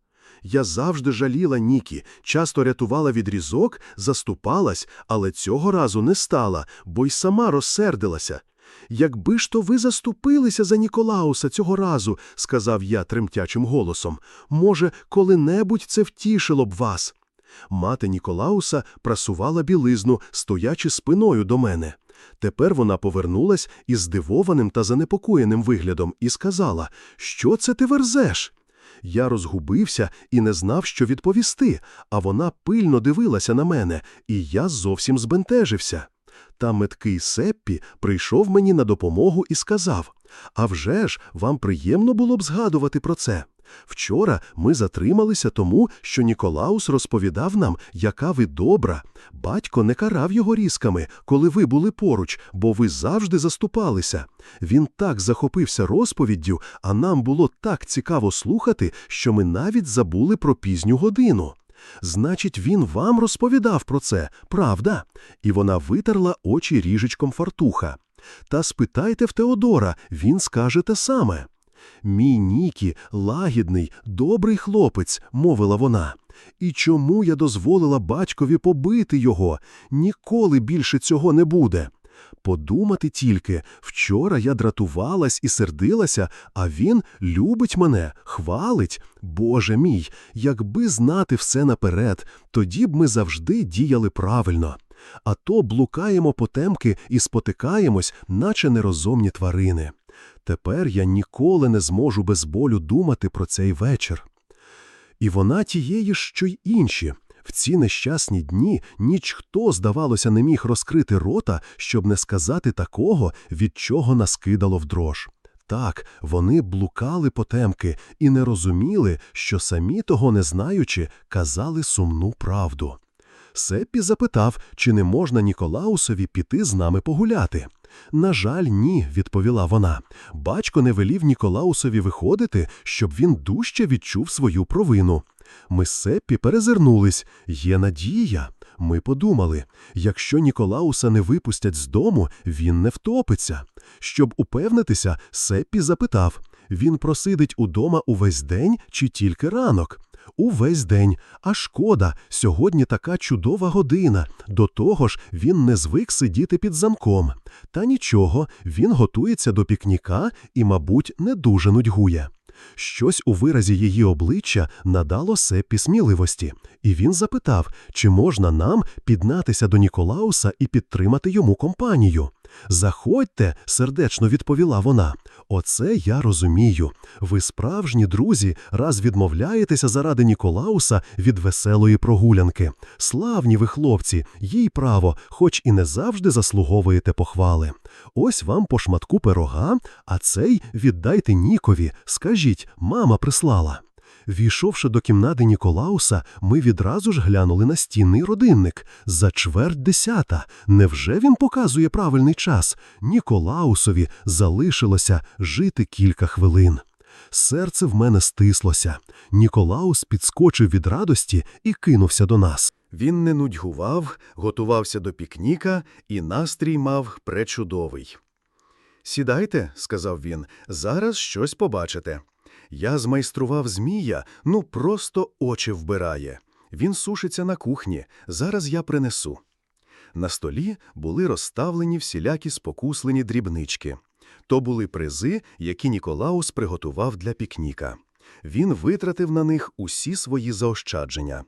Я завжди жаліла Нікі, часто рятувала від різок, заступалась, але цього разу не стала, бо й сама розсердилася. Якби ж то ви заступилися за Ніколауса цього разу, сказав я тремтячим голосом, може, коли-небудь це втішило б вас. Мати Ніколауса прасувала білизну, стоячи спиною до мене. Тепер вона повернулась із здивованим та занепокоєним виглядом і сказала, що це ти верзеш? Я розгубився і не знав, що відповісти, а вона пильно дивилася на мене, і я зовсім збентежився. Та меткий Сеппі прийшов мені на допомогу і сказав: «А вже ж, вам приємно було б згадувати про це. Вчора ми затрималися тому, що Ніколаус розповідав нам, яка ви добра. Батько не карав його різками, коли ви були поруч, бо ви завжди заступалися. Він так захопився розповіддю, а нам було так цікаво слухати, що ми навіть забули про пізню годину. Значить, він вам розповідав про це, правда? І вона витерла очі ріжечком фартуха. Та спитайте в Теодора, він скаже те саме. Мій Нікі лагідний, добрий хлопець, мовила вона. І чому я дозволила батькові побити його? Ніколи більше цього не буде. Подумати тільки, вчора я дратувалась і сердилася, а він любить мене, хвалить. Боже мій, якби знати все наперед, тоді б ми завжди діяли правильно. А то блукаємо потемки і спотикаємось, наче нерозумні тварини. Тепер я ніколи не зможу без болю думати про цей вечір. І вона тієї що й інші. В ці нещасні дні ніхто, здавалося, не міг розкрити рота, щоб не сказати такого, від чого нас кидало в дрож. Так, вони блукали потемки і не розуміли, що самі того не знаючи, казали сумну правду. Сеппі запитав, чи не можна Ніколаусові піти з нами погуляти. На жаль, ні, відповіла вона. Батько не велів Ніколаусові виходити, щоб він дужче відчув свою провину. Ми з Сеппі перезирнулись. Є надія. Ми подумали, якщо Ніколауса не випустять з дому, він не втопиться. Щоб упевнитися, Сеппі запитав він просидить удома увесь день чи тільки ранок? Увесь день. А шкода, сьогодні така чудова година. До того ж, він не звик сидіти під замком. Та нічого, він готується до пікніка і, мабуть, не дуже нудьгує. Щось у виразі її обличчя надало Сеппі сміливості, і він запитав, чи можна нам піднатися до Ніколауса і підтримати йому компанію. Заходьте, сердечно відповіла вона. Оце я розумію. Ви справжні друзі, раз відмовляєтеся заради Ніколауса від веселої прогулянки. Славні ви, хлопці, їй право, хоч і не завжди заслуговуєте похвали. Ось вам по шматку пирога, а цей віддайте Нікові. Скажіть, мама прислала. Війшовши до кімнати Ніколауса, ми відразу ж глянули на стінний родинник. За чверть десята. Невже він показує правильний час? Ніколаусові залишилося жити кілька хвилин. Серце в мене стислося. Ніколаус підскочив від радості і кинувся до нас. Він не нудьгував, готувався до пікніка, і настрій мав пречудовий. Сідайте, сказав він, зараз щось побачите. Я змайстрував змія, ну просто очі вбирає. Він сушиться на кухні, зараз я принесу. На столі були розставлені всілякі спокуслені дрібнички. То були призи, які Ніколаус приготував для пікніка. Він витратив на них усі свої заощадження.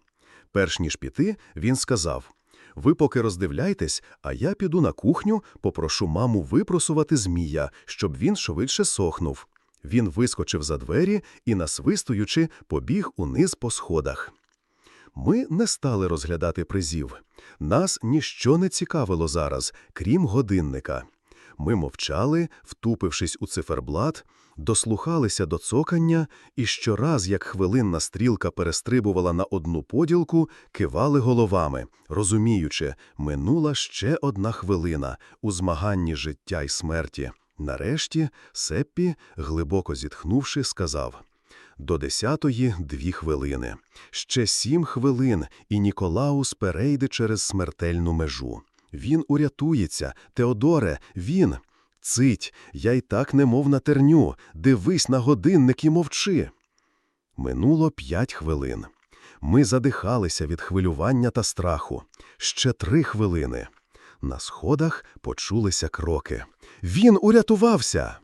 Перш ніж піти, він сказав: Ви поки роздивляйтесь, а я піду на кухню, попрошу маму випросувати змія, щоб він швидше сохнув. Він вискочив за двері і, насвистуючи, побіг униз по сходах. Ми не стали розглядати призів. Нас ніщо не цікавило зараз, крім годинника. Ми мовчали, втупившись у циферблат, дослухалися до цокання, і щораз, як хвилинна стрілка перестрибувала на одну поділку, кивали головами, розуміючи, минула ще одна хвилина у змаганні життя й смерті. Нарешті Сеппі, глибоко зітхнувши, сказав до десятої дві хвилини. Ще сім хвилин, і Ніколаус перейде через смертельну межу. Він урятується, Теодоре, він. Цить, я й так немов на терню, дивись на годинник і мовчи. Минуло п'ять хвилин. Ми задихалися від хвилювання та страху. Ще три хвилини. На сходах почулися кроки. Він урятувався.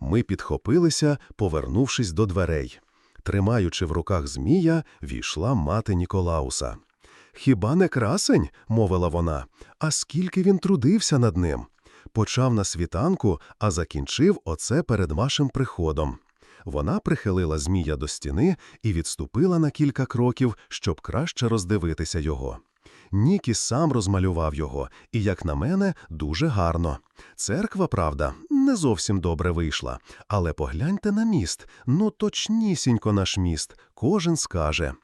Ми підхопилися, повернувшись до дверей. Тримаючи в руках змія, війшла мати Ніколауса. Хіба не красень? мовила вона. А скільки він трудився над ним. Почав на світанку, а закінчив оце перед вашим приходом. Вона прихилила змія до стіни і відступила на кілька кроків, щоб краще роздивитися його. Нікі сам розмалював його, і, як на мене, дуже гарно. Церква, правда, не зовсім добре вийшла, але погляньте на міст, ну точнісінько наш міст, кожен скаже.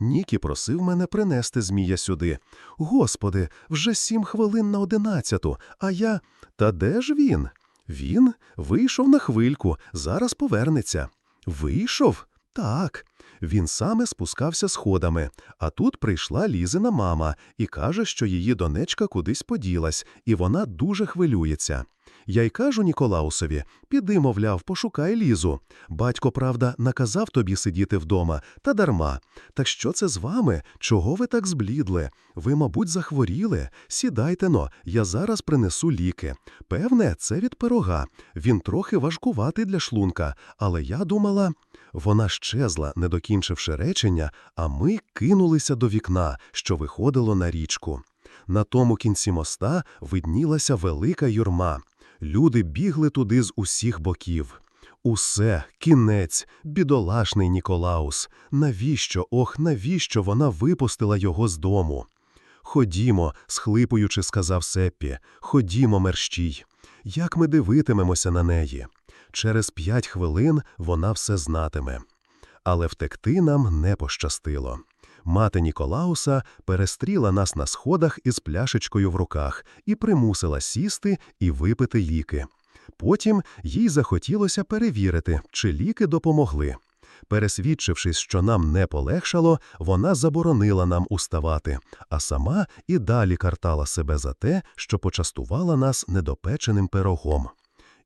Нікі просив мене принести змія сюди. Господи, вже сім хвилин на одинадцяту, а я. Та де ж він? Він вийшов на хвильку, зараз повернеться. Вийшов? Так. Він саме спускався сходами, а тут прийшла Лізина мама і каже, що її донечка кудись поділась, і вона дуже хвилюється. Я й кажу Ніколаусові, піди, мовляв, пошукай Лізу. Батько, правда, наказав тобі сидіти вдома, та дарма. Так що це з вами? Чого ви так зблідли? Ви, мабуть, захворіли. Сідайте но, я зараз принесу ліки. Певне, це від пирога. Він трохи важкуватий для шлунка, але я думала. Вона щезла, не докінчивши речення, а ми кинулися до вікна, що виходило на річку. На тому кінці моста виднілася велика юрма. Люди бігли туди з усіх боків. Усе, кінець, бідолашний Ніколаус. Навіщо, ох, навіщо вона випустила його з дому? Ходімо, схлипуючи, сказав Сеппі, ходімо, мерщій. Як ми дивитимемося на неї? Через п'ять хвилин вона все знатиме. Але втекти нам не пощастило. Мати Ніколауса перестріла нас на сходах із пляшечкою в руках і примусила сісти і випити ліки. Потім їй захотілося перевірити, чи ліки допомогли. Пересвідчившись, що нам не полегшало, вона заборонила нам уставати, а сама і далі картала себе за те, що почастувала нас недопеченим пирогом.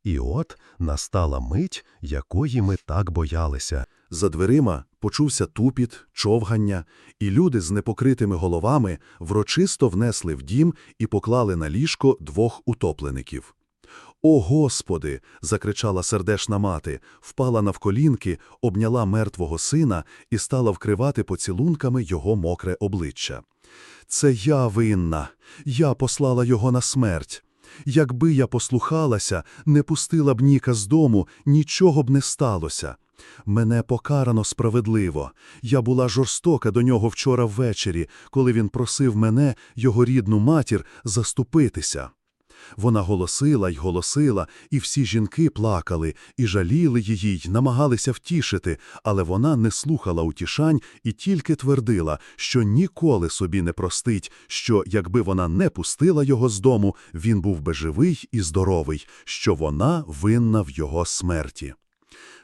І от настала мить, якої ми так боялися. За дверима почувся тупіт, човгання, і люди з непокритими головами врочисто внесли в дім і поклали на ліжко двох утоплеників. О, Господи! закричала сердешна мати, впала навколінки, обняла мертвого сина і стала вкривати поцілунками його мокре обличчя. Це я винна, я послала його на смерть. Якби я послухалася, не пустила б Ніка з дому, нічого б не сталося. Мене покарано справедливо. Я була жорстока до нього вчора ввечері, коли він просив мене, його рідну матір, заступитися. Вона голосила й голосила, і всі жінки плакали, і жаліли її, й намагалися втішити, але вона не слухала утішань і тільки твердила, що ніколи собі не простить, що, якби вона не пустила його з дому, він був би живий і здоровий, що вона винна в його смерті.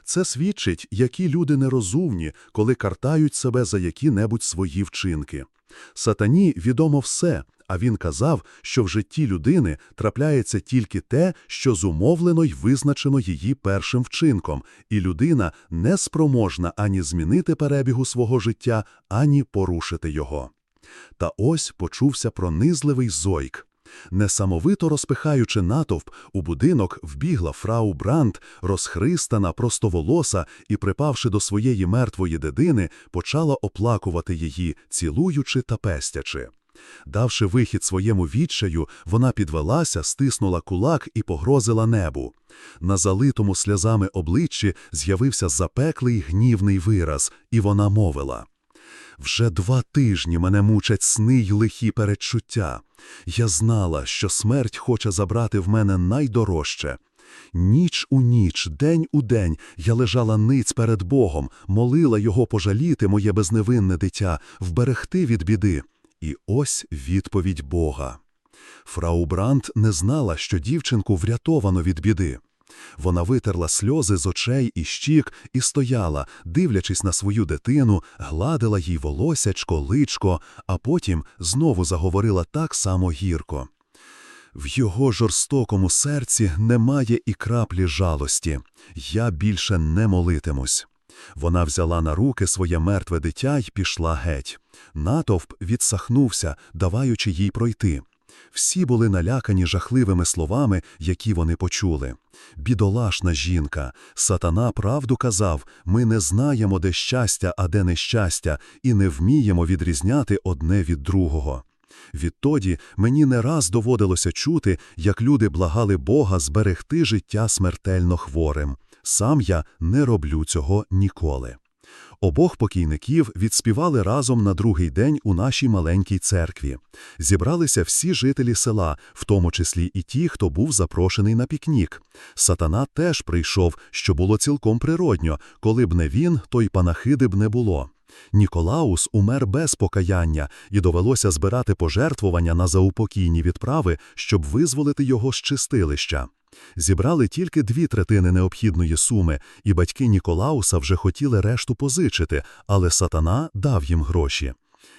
Це свідчить, які люди нерозумні, коли картають себе за які-небудь свої вчинки. Сатані відомо все, а він казав, що в житті людини трапляється тільки те, що зумовлено й визначено її першим вчинком, і людина не спроможна ані змінити перебігу свого життя, ані порушити його. Та ось почувся пронизливий зойк. Несамовито розпихаючи натовп, у будинок вбігла фрау Брандт, розхристана, простоволоса і, припавши до своєї мертвої дитини, почала оплакувати її, цілуючи та пестячи. Давши вихід своєму відчаю, вона підвелася, стиснула кулак і погрозила небу. На залитому сльозами обличчі з'явився запеклий гнівний вираз, і вона мовила. Вже два тижні мене мучать сни й лихі передчуття. Я знала, що смерть хоче забрати в мене найдорожче. Ніч у ніч, день у день я лежала ниць перед Богом, молила його пожаліти моє безневинне дитя, вберегти від біди. І ось відповідь Бога. Фрау Брандт не знала, що дівчинку врятовано від біди. Вона витерла сльози з очей і щік і стояла, дивлячись на свою дитину, гладила їй волосячко, личко, а потім знову заговорила так само гірко. В його жорстокому серці немає і краплі жалості. Я більше не молитимусь. Вона взяла на руки своє мертве дитя й пішла геть. Натовп відсахнувся, даваючи їй пройти. Всі були налякані жахливими словами, які вони почули. Бідолашна жінка, сатана правду казав, ми не знаємо, де щастя, а де нещастя, і не вміємо відрізняти одне від другого. Відтоді мені не раз доводилося чути, як люди благали Бога зберегти життя смертельно хворим. Сам я не роблю цього ніколи. Обох покійників відспівали разом на другий день у нашій маленькій церкві. Зібралися всі жителі села, в тому числі і ті, хто був запрошений на пікнік. Сатана теж прийшов, що було цілком природньо, коли б не він, то й панахиди б не було. Ніколаус умер без покаяння, і довелося збирати пожертвування на заупокійні відправи, щоб визволити його з чистилища. Зібрали тільки дві третини необхідної суми, і батьки Ніколауса вже хотіли решту позичити, але сатана дав їм гроші.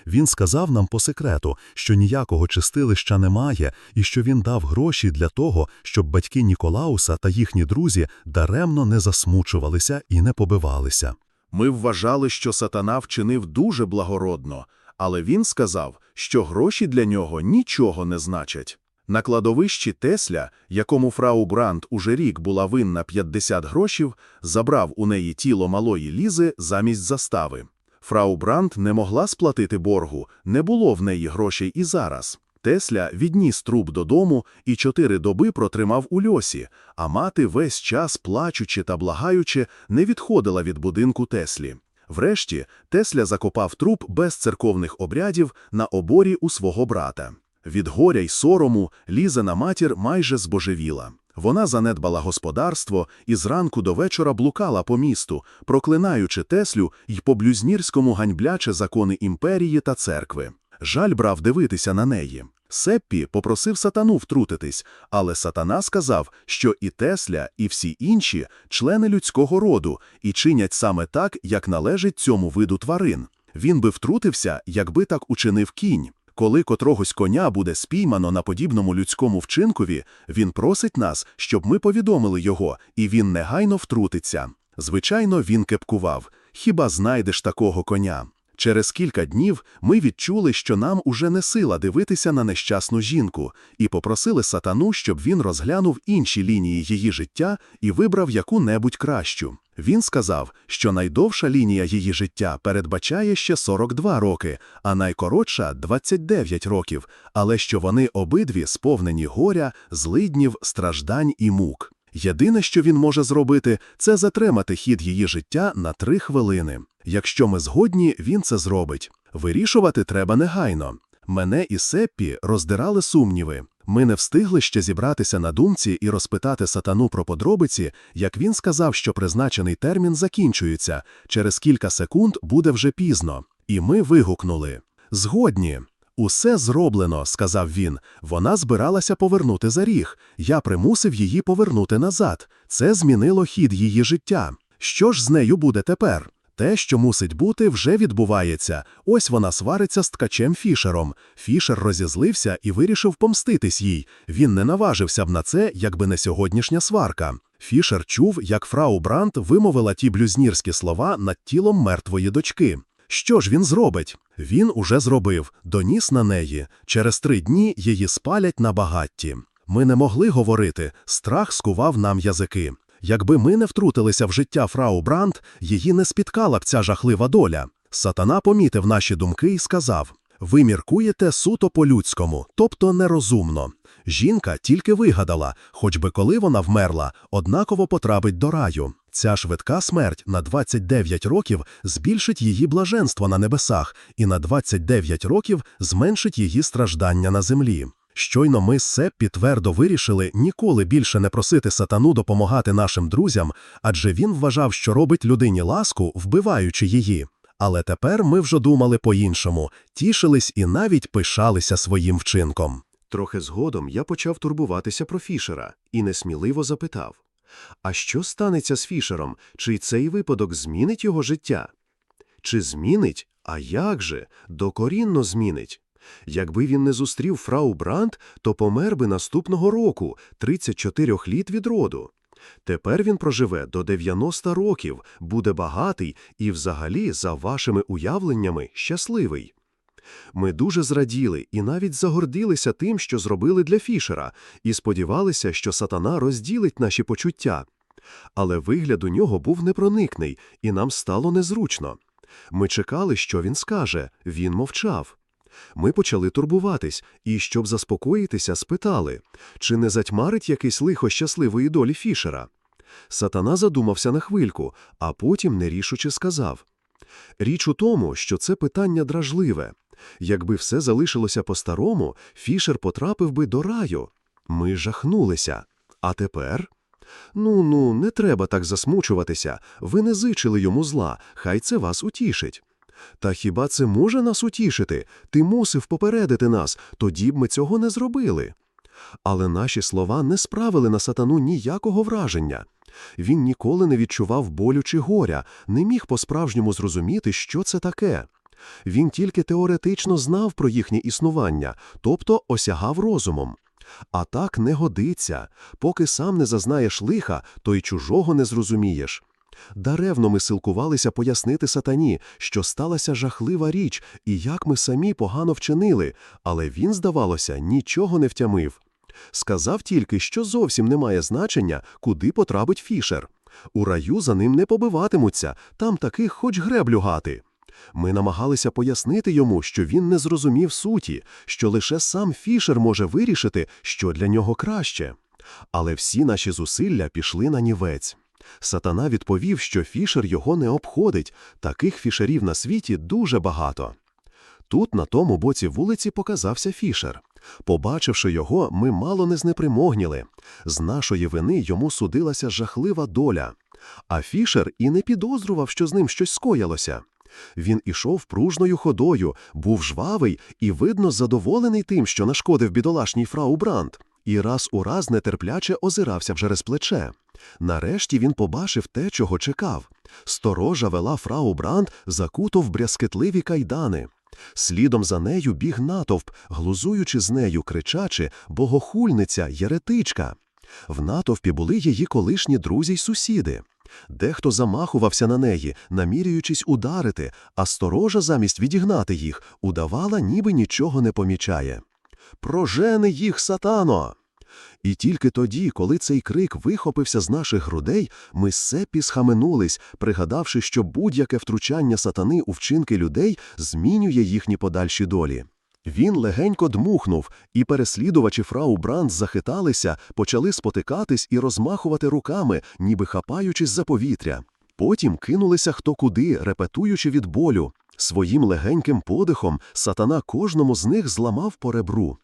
Він сказав нам по секрету, що ніякого чистилища немає, і що він дав гроші для того, щоб батьки Ніколауса та їхні друзі даремно не засмучувалися і не побивалися. Ми вважали, що сатана вчинив дуже благородно, але він сказав, що гроші для нього нічого не значать. На кладовищі Тесля, якому фрау Брандт уже рік була винна 50 грошів, забрав у неї тіло малої Лізи замість застави. Фрау Брандт не могла сплатити боргу, не було в неї грошей і зараз. Тесля відніс труп додому і чотири доби протримав у льосі, а мати весь час, плачучи та благаючи, не відходила від будинку Теслі. Врешті Тесля закопав труп без церковних обрядів на оборі у свого брата. Від горя й сорому Лізина матір майже збожевіла. Вона занедбала господарство і зранку до вечора блукала по місту, проклинаючи Теслю й по блюзнірському ганьбляче закони імперії та церкви. Жаль брав дивитися на неї. Сеппі попросив сатану втрутитись, але сатана сказав, що і Тесля, і всі інші – члени людського роду і чинять саме так, як належить цьому виду тварин. Він би втрутився, якби так учинив кінь. Коли котрогось коня буде спіймано на подібному людському вчинкові, він просить нас, щоб ми повідомили його, і він негайно втрутиться. Звичайно, він кепкував. Хіба знайдеш такого коня? Через кілька днів ми відчули, що нам уже не сила дивитися на нещасну жінку, і попросили сатану, щоб він розглянув інші лінії її життя і вибрав яку-небудь кращу. Він сказав, що найдовша лінія її життя передбачає ще 42 роки, а найкоротша 29 років, але що вони обидві сповнені горя, злиднів, страждань і мук. Єдине, що він може зробити, це затримати хід її життя на три хвилини. Якщо ми згодні, він це зробить. Вирішувати треба негайно. Мене і Сеппі роздирали сумніви. Ми не встигли ще зібратися на думці і розпитати сатану про подробиці, як він сказав, що призначений термін закінчується, через кілька секунд буде вже пізно. І ми вигукнули Згодні. Усе зроблено, сказав він. Вона збиралася повернути за ріг. Я примусив її повернути назад. Це змінило хід її життя. Що ж з нею буде тепер? Те, що мусить бути, вже відбувається. Ось вона свариться з ткачем Фішером. Фішер розізлився і вирішив помститись їй. Він не наважився б на це, якби не сьогоднішня сварка. Фішер чув, як фрау Брант вимовила ті блюзнірські слова над тілом мертвої дочки. Що ж він зробить? Він уже зробив, доніс на неї. Через три дні її спалять на багатті. Ми не могли говорити, страх скував нам язики. Якби ми не втрутилися в життя фрау Брандт, її не спіткала б ця жахлива доля. Сатана помітив наші думки і сказав: Ви міркуєте суто по-людському, тобто нерозумно. Жінка тільки вигадала, хоч би коли вона вмерла, однаково потрапить до раю. Ця швидка смерть на 29 років збільшить її блаженство на небесах і на 29 років зменшить її страждання на землі. Щойно ми з Сеппі твердо вирішили ніколи більше не просити сатану допомагати нашим друзям, адже він вважав, що робить людині ласку, вбиваючи її. Але тепер ми вже думали по-іншому, тішились і навіть пишалися своїм вчинком. Трохи згодом я почав турбуватися про Фішера і несміливо запитав: А що станеться з Фішером? Чи цей випадок змінить його життя? Чи змінить? А як же? Докорінно змінить. Якби він не зустрів фрау Брандт, то помер би наступного року, 34 літ від роду. Тепер він проживе до 90 років, буде багатий і, взагалі, за вашими уявленнями, щасливий. Ми дуже зраділи і навіть загордилися тим, що зробили для Фішера, і сподівалися, що сатана розділить наші почуття. Але вигляд у нього був непроникний, і нам стало незручно. Ми чекали, що він скаже, він мовчав. Ми почали турбуватись і, щоб заспокоїтися, спитали, чи не затьмарить якесь лихо щасливої долі Фішера. Сатана задумався на хвильку, а потім нерішуче сказав. Річ у тому, що це питання дражливе. Якби все залишилося по-старому, Фішер потрапив би до раю. Ми жахнулися. А тепер? Ну, ну, не треба так засмучуватися. Ви не зичили йому зла, хай це вас утішить. Та хіба це може нас утішити? Ти мусив попередити нас, тоді б ми цього не зробили. Але наші слова не справили на сатану ніякого враження. Він ніколи не відчував болю чи горя, не міг по-справжньому зрозуміти, що це таке. Він тільки теоретично знав про їхнє існування, тобто осягав розумом. А так не годиться. Поки сам не зазнаєш лиха, то й чужого не зрозумієш. Даревно ми силкувалися пояснити сатані, що сталася жахлива річ і як ми самі погано вчинили, але він, здавалося, нічого не втямив. Сказав тільки, що зовсім немає значення, куди потрапить Фішер. У раю за ним не побиватимуться, там таких хоч греблю гати. Ми намагалися пояснити йому, що він не зрозумів суті, що лише сам Фішер може вирішити, що для нього краще. Але всі наші зусилля пішли на нівець. Сатана відповів, що Фішер його не обходить, таких фішерів на світі дуже багато. Тут, на тому боці вулиці, показався Фішер. Побачивши його, ми мало не знепримогніли. З нашої вини йому судилася жахлива доля. А Фішер і не підозрював, що з ним щось скоїлося. Він ішов пружною ходою, був жвавий і, видно, задоволений тим, що нашкодив бідолашній фрау Бранд, і раз у раз нетерпляче озирався вже через плече. Нарешті він побачив те, чого чекав. Сторожа вела фрау Бранд закуто в брязкетливі кайдани. Слідом за нею біг натовп, глузуючи з нею, кричачи «Богохульниця, єретичка!». В натовпі були її колишні друзі й сусіди. Дехто замахувався на неї, намірюючись ударити, а сторожа замість відігнати їх, удавала, ніби нічого не помічає. «Прожени їх, сатано!» І тільки тоді, коли цей крик вихопився з наших грудей, ми сепі схаменулись, пригадавши, що будь-яке втручання сатани у вчинки людей змінює їхні подальші долі. Він легенько дмухнув, і переслідувачі фрау Брандс захиталися, почали спотикатись і розмахувати руками, ніби хапаючись за повітря. Потім кинулися хто куди, репетуючи від болю. Своїм легеньким подихом сатана кожному з них зламав по ребру.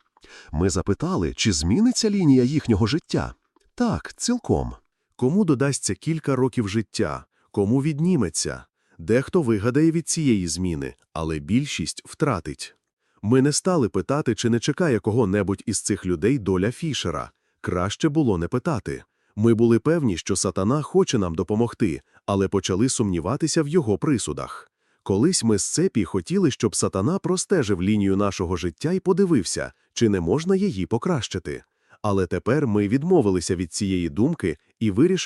Ми запитали, чи зміниться лінія їхнього життя. Так, цілком. Кому додасться кілька років життя, кому відніметься. Дехто вигадає від цієї зміни, але більшість втратить. Ми не стали питати, чи не чекає кого-небудь із цих людей доля Фішера. Краще було не питати. Ми були певні, що сатана хоче нам допомогти, але почали сумніватися в його присудах. Колись ми з цепі хотіли, щоб сатана простежив лінію нашого життя і подивився, чи не можна її покращити. Але тепер ми відмовилися від цієї думки і вирішили,